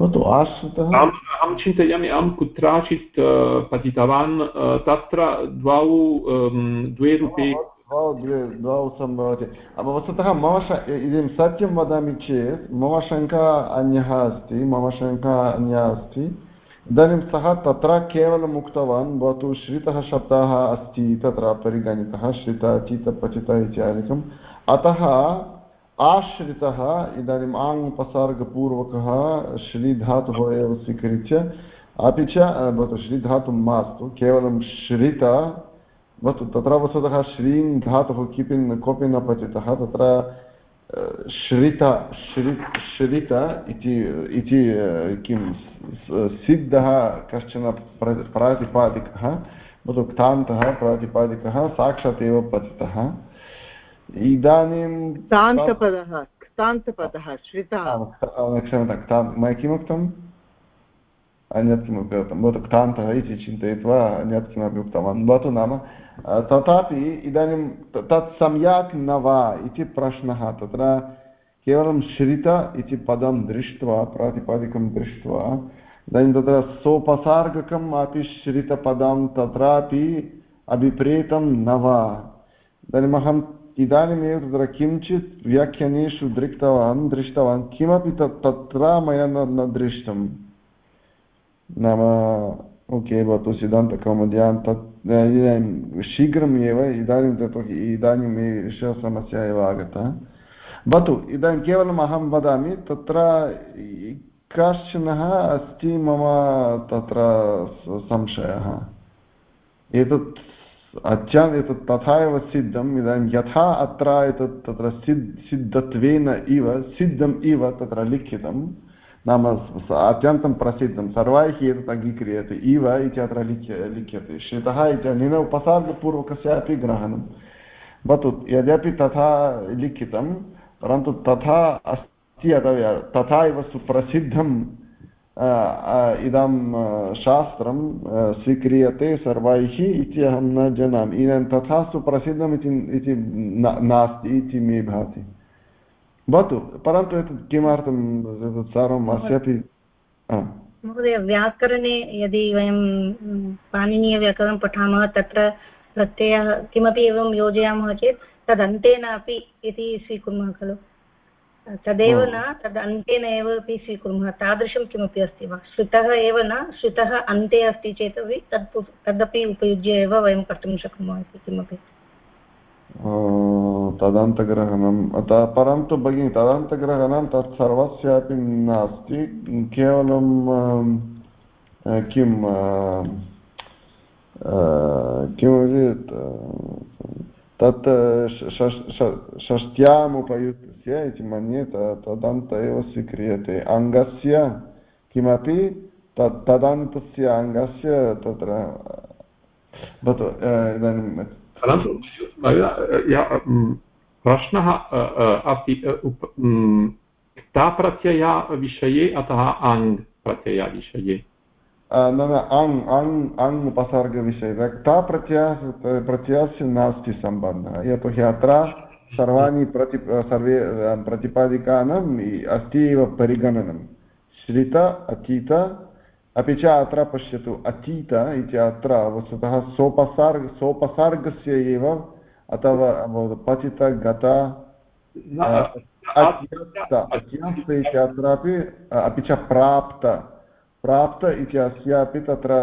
भवतु आश्रितः। अहं चिन्तयामि अहं कुत्रचित् पतितवान् तत्र द्वौ द्वे रूपे द्वौ द्वे द्वौ सम्भवति वस्तुतः मम इदानीं सत्यं वदामि चेत् मम शङ्का अन्यः अस्ति मम शङ्का अन्या अस्ति इदानीं सः तत्र केवलम् उक्तवान् भवतु श्रितः शब्दः अस्ति तत्र परिगणितः श्रित चितपचित इत्यादिकम् अतः आश्रितः इदानीम् आङ् उपसर्गपूर्वकः श्रीधातुः एव स्वीकृत्य अपि च भवतु श्रीधातुं मास्तु केवलं श्रित भवतु तत्र वस्तुतः श्रीं धातुः किपि कोऽपि न पतितः तत्र श्रित श्रि श्रित इति किं सिद्धः कश्चन प्रातिपादिकः भवतु क्तान्तः प्रातिपादिकः साक्षात् एव पतितः इदानीं क्तान्तपदः क्तान्तपदः श्रितः क्षम्यतां मया किमुक्तम् अन्यत् किमपि उक्तं भवतु क्तान्तः इति चिन्तयित्वा अन्यत् किमपि उक्तवान् भवतु नाम तथापि इदानीं तत् सम्यक् न वा इति प्रश्नः, तत्र केवलं श्रित इति पदं दृष्ट्वा, प्रातिपादिकं दृष्ट्वा, इदानीं तत्र सोपसार्गकम् अपि श्रितपदं तत्रापि अभिप्रेतं न वा। इदानीम् इदानीमेव तत्र किञ्चित् व्याख्यानेषु दृष्टवान् दृष्टवान्, किमपि तत् तत्र मया न दृष्टं। नाम ओके भवतु सिद्धान्तकौमुद्यां तत् इदानीं शीघ्रम् एव इदानीं यतोहि इदानीम् समस्या एव आगता भवतु इदानीं केवलम् अहं वदामि तत्र कश्चनः अस्ति मम तत्र संशयः एतत् अच्याम् एतत् तथा एव सिद्धम् इदानीं यथा अत्र एतत् तत्र सिद् सिद्धत्वेन इव सिद्धम् इव तत्र लिखितं नाम अत्यन्तं प्रसिद्धं सर्वैः एतत् अङ्गीक्रियते इव इति अत्र लिख्य लिख्यते श्रितः इत्यनेन उपसर्गपूर्वकस्य अपि ग्रहणं भवतु यद्यपि तथा लिखितं परन्तु तथा अस्ति अथवा तथा एव सुप्रसिद्धं इदं शास्त्रं स्वीक्रियते सर्वैः इति अहं न जानामि इदानीं तथा सुप्रसिद्धम् इति नास्ति इति मे भाति भवतु परन्तु एतत् किमर्थं सर्वम् अस्यापि महोदय व्याकरणे यदि वयं पाणिनीयव्याकरणं पठामः तत्र प्रत्ययः किमपि एवं योजयामः चेत् तदन्तेन अपि इति स्वीकुर्मः खलु तदेव न तद् अन्तेन एव अपि स्वीकुर्मः तादृशं किमपि अस्ति वा श्रुतः एव न श्रुतः अन्ते अस्ति चेदपि तत् तदपि उपयुज्य एव वयं कर्तुं शक्नुमः इति किमपि तदन्तग्रहणम्। अतः परन्तु भगिनि, तदन्तग्रहणं तत् सर्वस्यापि नास्ति। केवलं किं किमपि तत् षष्ट्याम् उपयुक्तस्य इति मन्ये तदन्त एव स्वीक्रियते। अङ्गस्य किमपि, तत्, तदन्तस्य अङ्गस्य तत्र भवतु इदानीं परन्तु प्रश्नः अस्ति क्ताप्रत्ययविषये अतः आङ् प्रत्ययविषये न न अङ् अङ् अङ् उपसर्गविषये क्ताप्रत्ययः प्रत्ययस्य नास्ति सम्बन्धः। यतोहि अत्र सर्वाणि प्रति, सर्वे प्रतिपादिकानाम् अस्ति एव परिगणनं। श्रित, अतीत अपि च अत्र पश्यतु अतीत इति अत्र वस्तुतः सोपसर्ग सोपसर्गस्य एव अथवा पतित गत अत्यस्त इति अत्रापि अपि च प्राप्त प्राप्त इति अस्यापि तत्र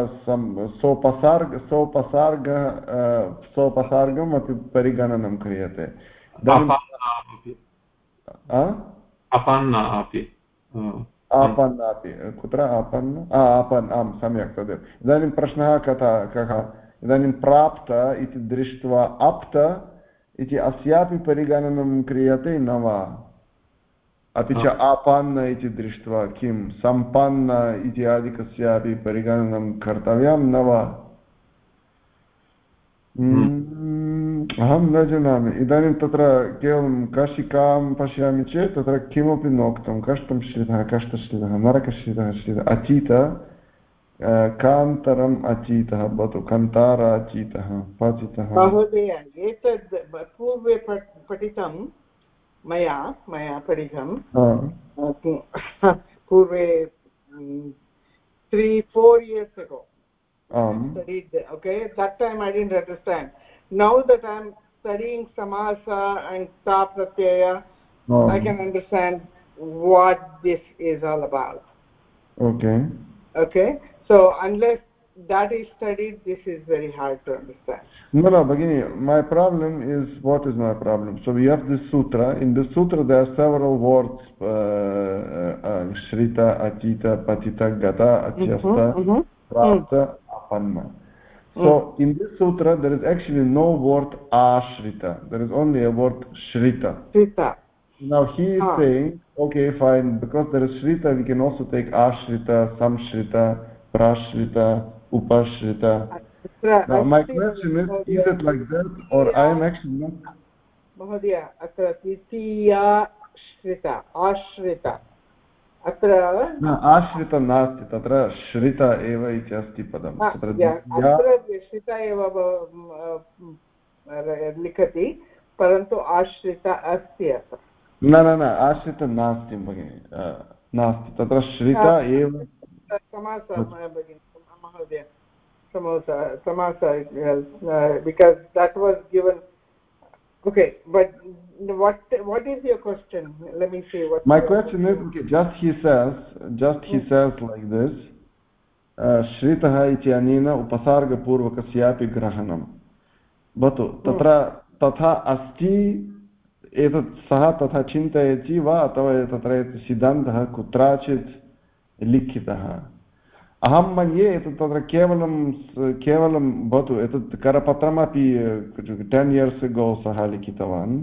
सोपसर्ग सोपसर्ग सोपसर्गम् अपि परिगणनं क्रियते। अपि। आपन्नापि कुत्र? आपन्न? आपन् आं सम्यक् तदेव। इदानीं प्रश्नः कथा कः? इदानीं प्राप्त इति दृष्ट्वा अप्त इति अस्यापि परिगणनं क्रियते न वा? अपि च आपन्न इति दृष्ट्वा किं? सम्पन्न इत्यादिकस्यापि परिगणनं कर्तव्यं न वा? अहं न जानामि इदानीं तत्र केवलं काशिकां पश्यामि चेत् तत्र किमपि नोक्तं कष्टं श्रितः कष्टश्रितः नरकश्रितः श्रितः अचीत कान्तरम् अचीतः भवतु कन्तार अचीतः पतितः महोदय एतद् पूर्वे पठितं मया मया पठितं पूर्वे three four years ago studied okay that time i didn't understand. Now that i'm studying samasa and ta pratyaya um, i can understand what this is all about. Okay. Okay? So unless that is studied this is very hard to understand. No no bagini my problem is what is my problem? So we have this sutra. In the sutra there are several words uh, uh, uh, shrita atita patita gata atyasta mm -hmm, mm -hmm. prapta apanna so mm. in this sutra, there is actually no word ashrita. There is only a word shrita. Shrita. Now he is ah. saying, okay, fine, because there is shrita, we can also take ashrita, samshrita, prashrita, upashrita. Now, my question is, is it like that, or I am actually not... Mahodaya, atra tritiya shrita, ashrita. अत्र आश्रितं नास्ति तत्र श्रित एव इति अस्ति पदं तत्र श्रित एव लिखति परन्तु आश्रित अस्ति अत्र न न न आश्रितं नास्ति भगिनि नास्ति। तत्र श्रित एव महोदय समास because that was given okay but what what is your question let me see what my question is okay just he says just he says like this श्रितः इत्यनेन उपसर्गपूर्वकस्यापि ग्रहणं भवतु तत्र तथा अस्ति एतत् सः तथा चिन्तयति वा अथवा तत्र सिद्धान्तः कुत्रचित् लिखितः अहं मन्ये एतत् तत्र केवलं केवलं भवतु एतत् करपत्रमपि टेन् इयर्स् गो सः लिखितवान्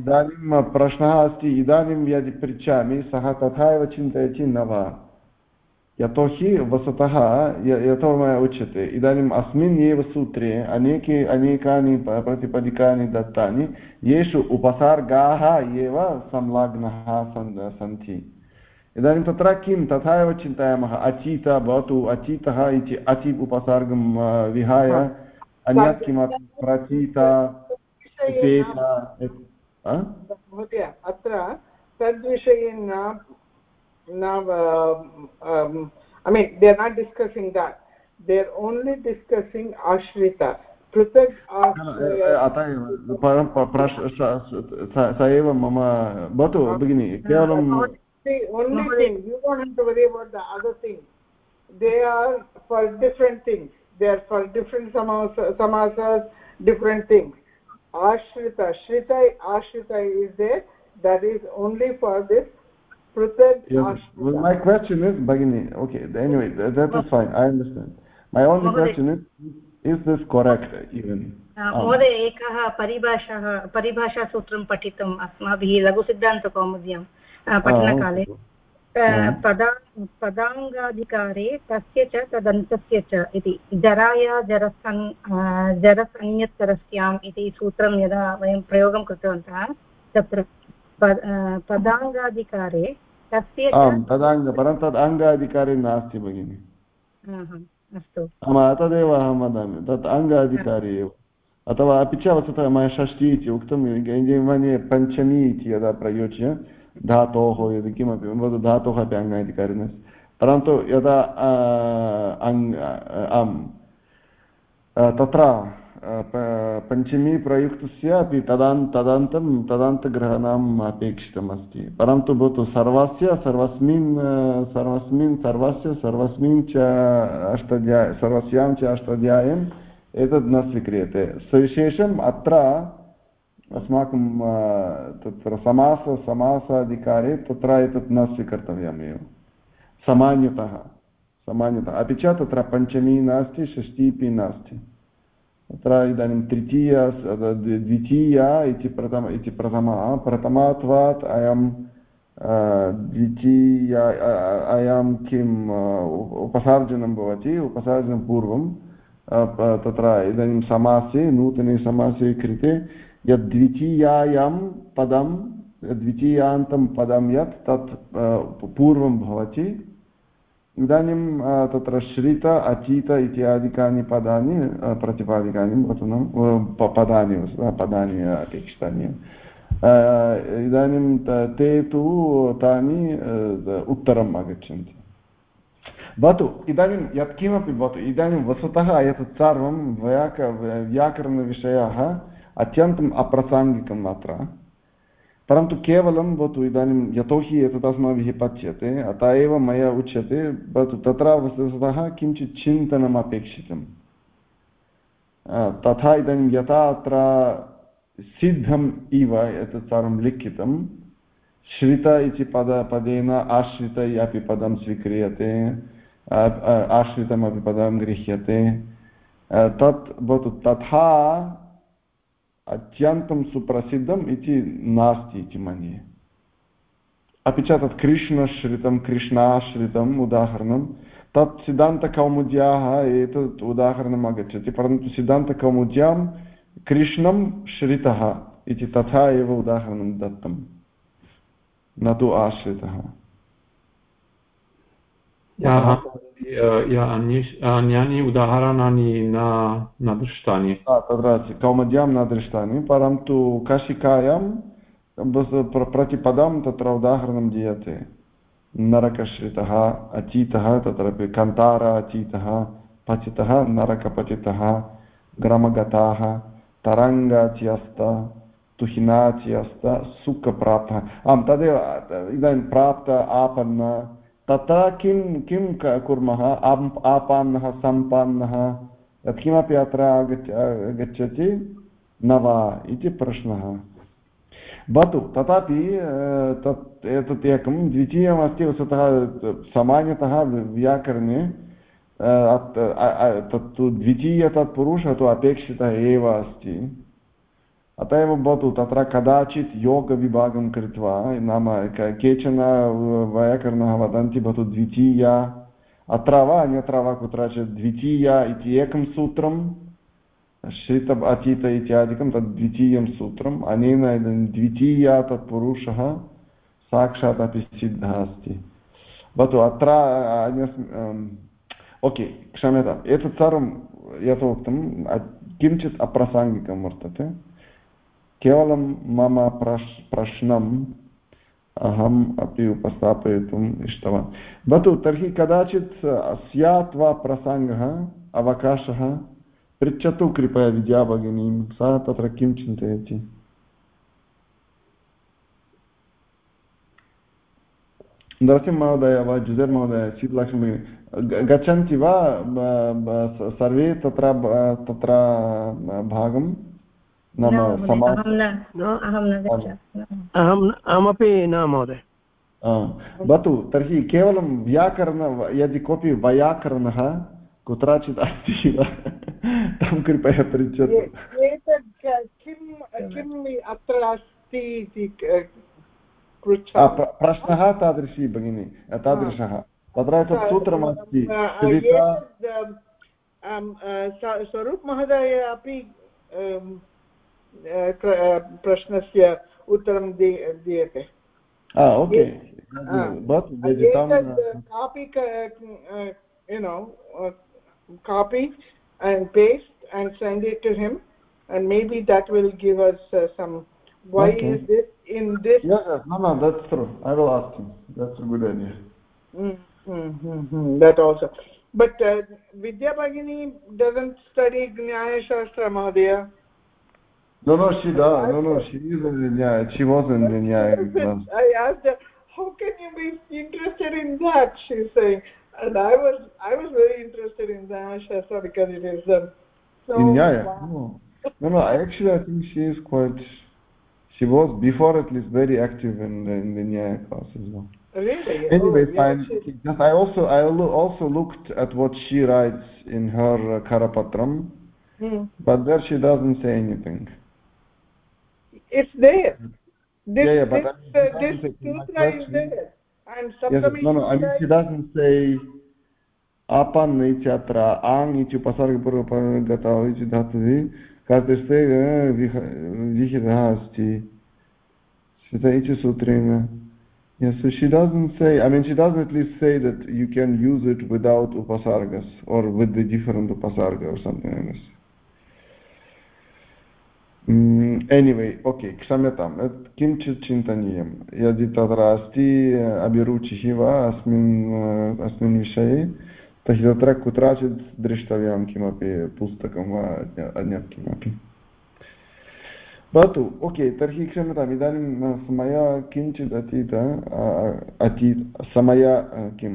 इदानीं प्रश्नः अस्ति इदानीं यदि पृच्छामि सः तथा एव चिन्तयति न वा यतोहि वस्तुतः यतो मया उच्यते इदानीम् अस्मिन् एव सूत्रे अनेके अनेकानि प्रतिपदिकानि दत्तानि येषु उपसर्गाः एव संलग्नाः सन्ति इदानीं तत्र किं? तथा एव चिन्तयामः। अचीत भवतु अचीतः इति अचि उपसर्गं विहाय अन्यत् किमपि प्रचीत महोदय अत्र तद्विषये न now uh, um, i mean they are not discussing that. They are only discussing ashrita. पृथक् स एव मम भवतु भगिनि केवलं only thing you don't have to worry about the other things they are for different things they are for different samasa, samasas different things ashrita shrita ashrita is there that is only for this yes. well, my question is bagini okay anyway that, that is fine i understand my only question is is this correct even महोदय एकः परिभाषः परिभाषासूत्रं पठितुम् अस्माभिः लघुसिद्धान्तकौमुद्यां पठनकाले। पदा पदाङ्गाधिकारे तस्य च तदन्तस्य च इति। जराया जरसन् जरसंयत्तरस्याम् इति सूत्रं यदा वयं प्रयोगं कृतवन्तः तत्र पदाङ्गाधिकारे तस्य आम् तदाङ्ग परं तद् अङ्गाधिकारे नास्ति भगिनि। अस्तु। तदेव अहं वदामि तत् अङ्गाधिकारी एव। अथवा अपि च वस्तुतः मया षष्ठी इति उक्तं पञ्चमी इति यदा प्रयुज्य धातोः यदि किमपि वदतु धातोः अपि अङ्गाधिकारी नास्ति परन्तु यदा आम् तत्र पञ्चमी प्रयुक्तस्य अपि तदान्, तदन्तं, तदन्तग्रहणम् अपेक्षितमस्ति परन्तु भवतु सर्वस्य, सर्वस्मिन् सर्वस्मिन्, सर्वस्य, सर्वस्मिन् च अष्टाध्याय, सर्वस्यां च अष्टाध्यायम् एतद् न स्वीक्रियते। सविशेषम् अत्र अस्माकं तत्र समास समासाधिकारे तत्र एतत् न स्वीकर्तव्यमेव सामान्यतः सामान्यतः। अपि च तत्र पञ्चमी नास्ति षष्टिपि नास्ति। तत्र इदानीं तृतीया द्वितीया इति प्रथम, इति प्रथमा, प्रथमात्वात् अयं द्वितीया अयं किम् उपसर्जनं भवति उपसर्जनं तत्र इदानीं समासे, नूतने समासे कृते यद्वितीयायां पदं द्वितीयान्तं पदं यत्, तत् पूर्वं भवति। इदानीं तत्र श्रित, अचीत इत्यादिकानि पदानि प्रतिपादिकानि भवतु पदानि पदानि अपेक्षितानि। इदानीं ते, तु तानि उत्तरम् आगच्छन्ति। भवतु, इदानीं यत्किमपि भवतु, इदानीं वस्तुतः एतत् सर्वं व्याक, व्याकरणविषयाः अत्यन्तम् अप्रासङ्गिकम् अत्र परन्तु केवलं भवतु इदानीं यतोहि एतत् अस्माभिः पच्यते, अतः एव मया उच्यते, भवतु तत्र वस्तुतः किञ्चित् चिन्तनम् अपेक्षितम्। तथा इदानीं यथा अत्र सिद्धम् इव एतत् सर्वं लिखितं श्रित इति पद, पदेन आश्रित अपि पदं स्वीक्रियते आश्रितमपि पदं गृह्यते। तत् भवतु तथा अत्यन्तं सुप्रसिद्धम् इति नास्ति इति मन्ये अपि च तत् कृष्णश्रितं कृष्णाश्रितम् उदाहरणं तत् सिद्धान्तकौमुद्याः एतत् उदाहरणम् आगच्छति परन्तु सिद्धान्तकौमुद्यां कृष्णं श्रितः इति तथा एव उदाहरणं दत्तं न तु आश्रितः अन्यानि उदाहरणानि न न दृष्टानि तत्र कौमुद्यां न दृष्टानि परन्तु काशिकायां प्रतिपदं तत्र उदाहरणं दीयते नरकश्रितः अचीतः तत्रापि कन्तार अचीतः पतितः नरकपतितः ग्रमगताः तरङ्गाच्यस्त तुहिनाच्यस्त सुखप्राप्तः आं तदेव इदानीं प्राप्त आपन्न तत्र किं किं कुर्मः? आपान्नः, सम्पान्नः? यत्किमपि अत्र आगच्छ गच्छति न वा इति प्रश्नः। भवतु, तथापि तत् एतत् एकं द्वितीयमस्ति, वस्तुतः सामान्यतः व्याकरणे तत्तु द्वितीय तत्पुरुषः तु अपेक्षितः एव अस्ति। अत एव भवतु तत्र कदाचित् योगविभागं कृत्वा नाम केचन वैयाकरणाः वदन्ति भवतु द्वितीया अत्र वा अन्यत्र वा कुत्रचित् द्वितीया इति एकं सूत्रं श्रित अतीत इत्यादिकं तद् द्वितीयं सूत्रम् अनेन द्वितीया तत्पुरुषः साक्षात् अपि सिद्धः अस्ति भवतु अत्र ओके क्षम्यताम् एतत् सर्वं यथोक्तं किञ्चित् अप्रासङ्गिकं वर्तते केवलं मम प्रश् प्रश्नम् अहम् अपि उपस्थापयितुम् इष्टवान्। भवतु, तर्हि कदाचित् स्यात् वा प्रसङ्गः, अवकाशः? पृच्छतु कृपया विद्याभगिनीं सा तत्र किं चिन्तयति? नरसिंहमहोदय वा जुजर् महोदय, शीतलक्ष्मी गच्छन्ति वा सर्वे तत्र तत्र भागं नाम अहमपि न महोदय। भवतु तर्हि केवलं व्याकरण यदि कोऽपि वैयाकरणः कुत्रचित् अस्ति वा तं कृपया पृच्छतु एतत् किं किम् अत्र अस्ति इति प्रश्नः तादृशी भगिनी तादृशः। तत्र एकं सूत्रमस्ति। स्वरूप् महोदय अपि प्रश्नस्य उत्तरं दीयते ओके कापि you know uh, copy and paste and send it to him and maybe that will give us uh, some why okay. is this in this yes, yes no no that's true i will ask him that's a good idea mm, mm, mm, mm, that also but uh, vidya bhagini doesn't study gnaya shastra mahadaya no no she does no no she is in the she was in class i asked her how can you be interested in that she's saying and I was I was very interested in Shastra because it is um, so. No. no, no. Actually, I think she is quite. She was before at least very active in the, in the Nyaya class as well. Really? Anyway, oh, fine. Yeah, I also I also looked at what she writes in her uh, Karapatram, hmm. but there she doesn't say anything. It's there. This, yeah, yeah, but this, uh, this sutra is there. and yes, no, no, I mean, she doesn't say apan ityatra ang iti upasargapurapagata iti dhatuvi kartiste vihidha asti shita iti sutrena yes so she doesn't say i mean she doesn't at least say that you can use it without upasargas or with the different upasarga or something like this anyway okay क्षम्यतां किञ्चित् चिन्तनीयं। यदि तत्र अस्ति अभिरुचिः वा अस्मिन् अस्मिन् विषये, तर्हि तत्र कुत्रचित् द्रष्टव्यं किमपि पुस्तकं वा अन्यत् किमपि। भवतु ओके तर्हि क्षम्यताम्। इदानीं समयः किञ्चित् अतीत अती समय किं?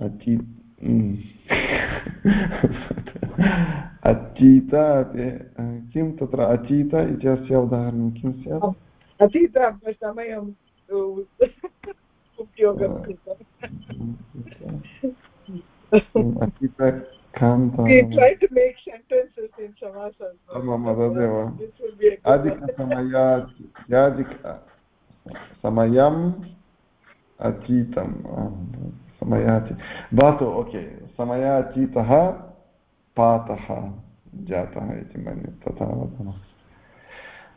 अती अचीत किं तत्र अचीत इत्यस्य उदाहरणं किं स्यात् अतीत समयं उपयोगं अतीत तदेव अधिकसमयाधिक समयम् अतीतं समयाति भवतु ओके समयातीतः पातः जातः इति मन्ये तथा वदामः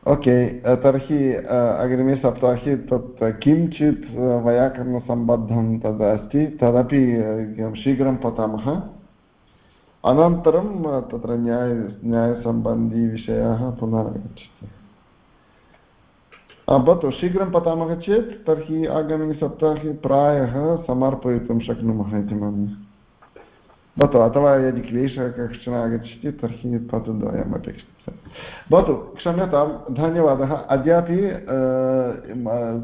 ओके तर्हि अग्रिमे सप्ताहे तत् किञ्चित् वैयाकरणसम्बद्धं तद् अस्ति तदपि शीघ्रं पठामः। अनन्तरं तत्र न्याय, न्यायसम्बन्धिविषयाः पुनः आगच्छति। भवतु, शीघ्रं पठामः चेत्, तर्हि आगामिसप्ताहे प्रायः समर्पयितुं शक्नुमः इति मन्ये। भवतु अथवा यदि क्लेशः कश्चन आगच्छति तर्हि पदद्वयम् अपेक्षितं भवतु क्षम्यतां धन्यवादः अद्यापि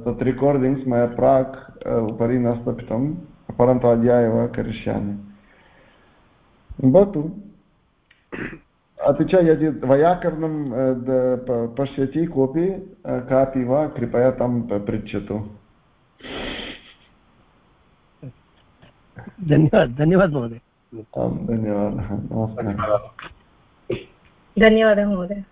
तत् रेकार्डिङ्ग्स् मया प्राक् उपरि न स्थापितं परन्तु अद्य एव करिष्यामि भवतु अपि च यदि वैयाकरणं पश्यति कोऽपि कापि वा कृपया तं पृच्छतु धन्यवादः धन्यवादः महोदय आं धन्यवादः। नमस्कारः धन्यवादः। महोदय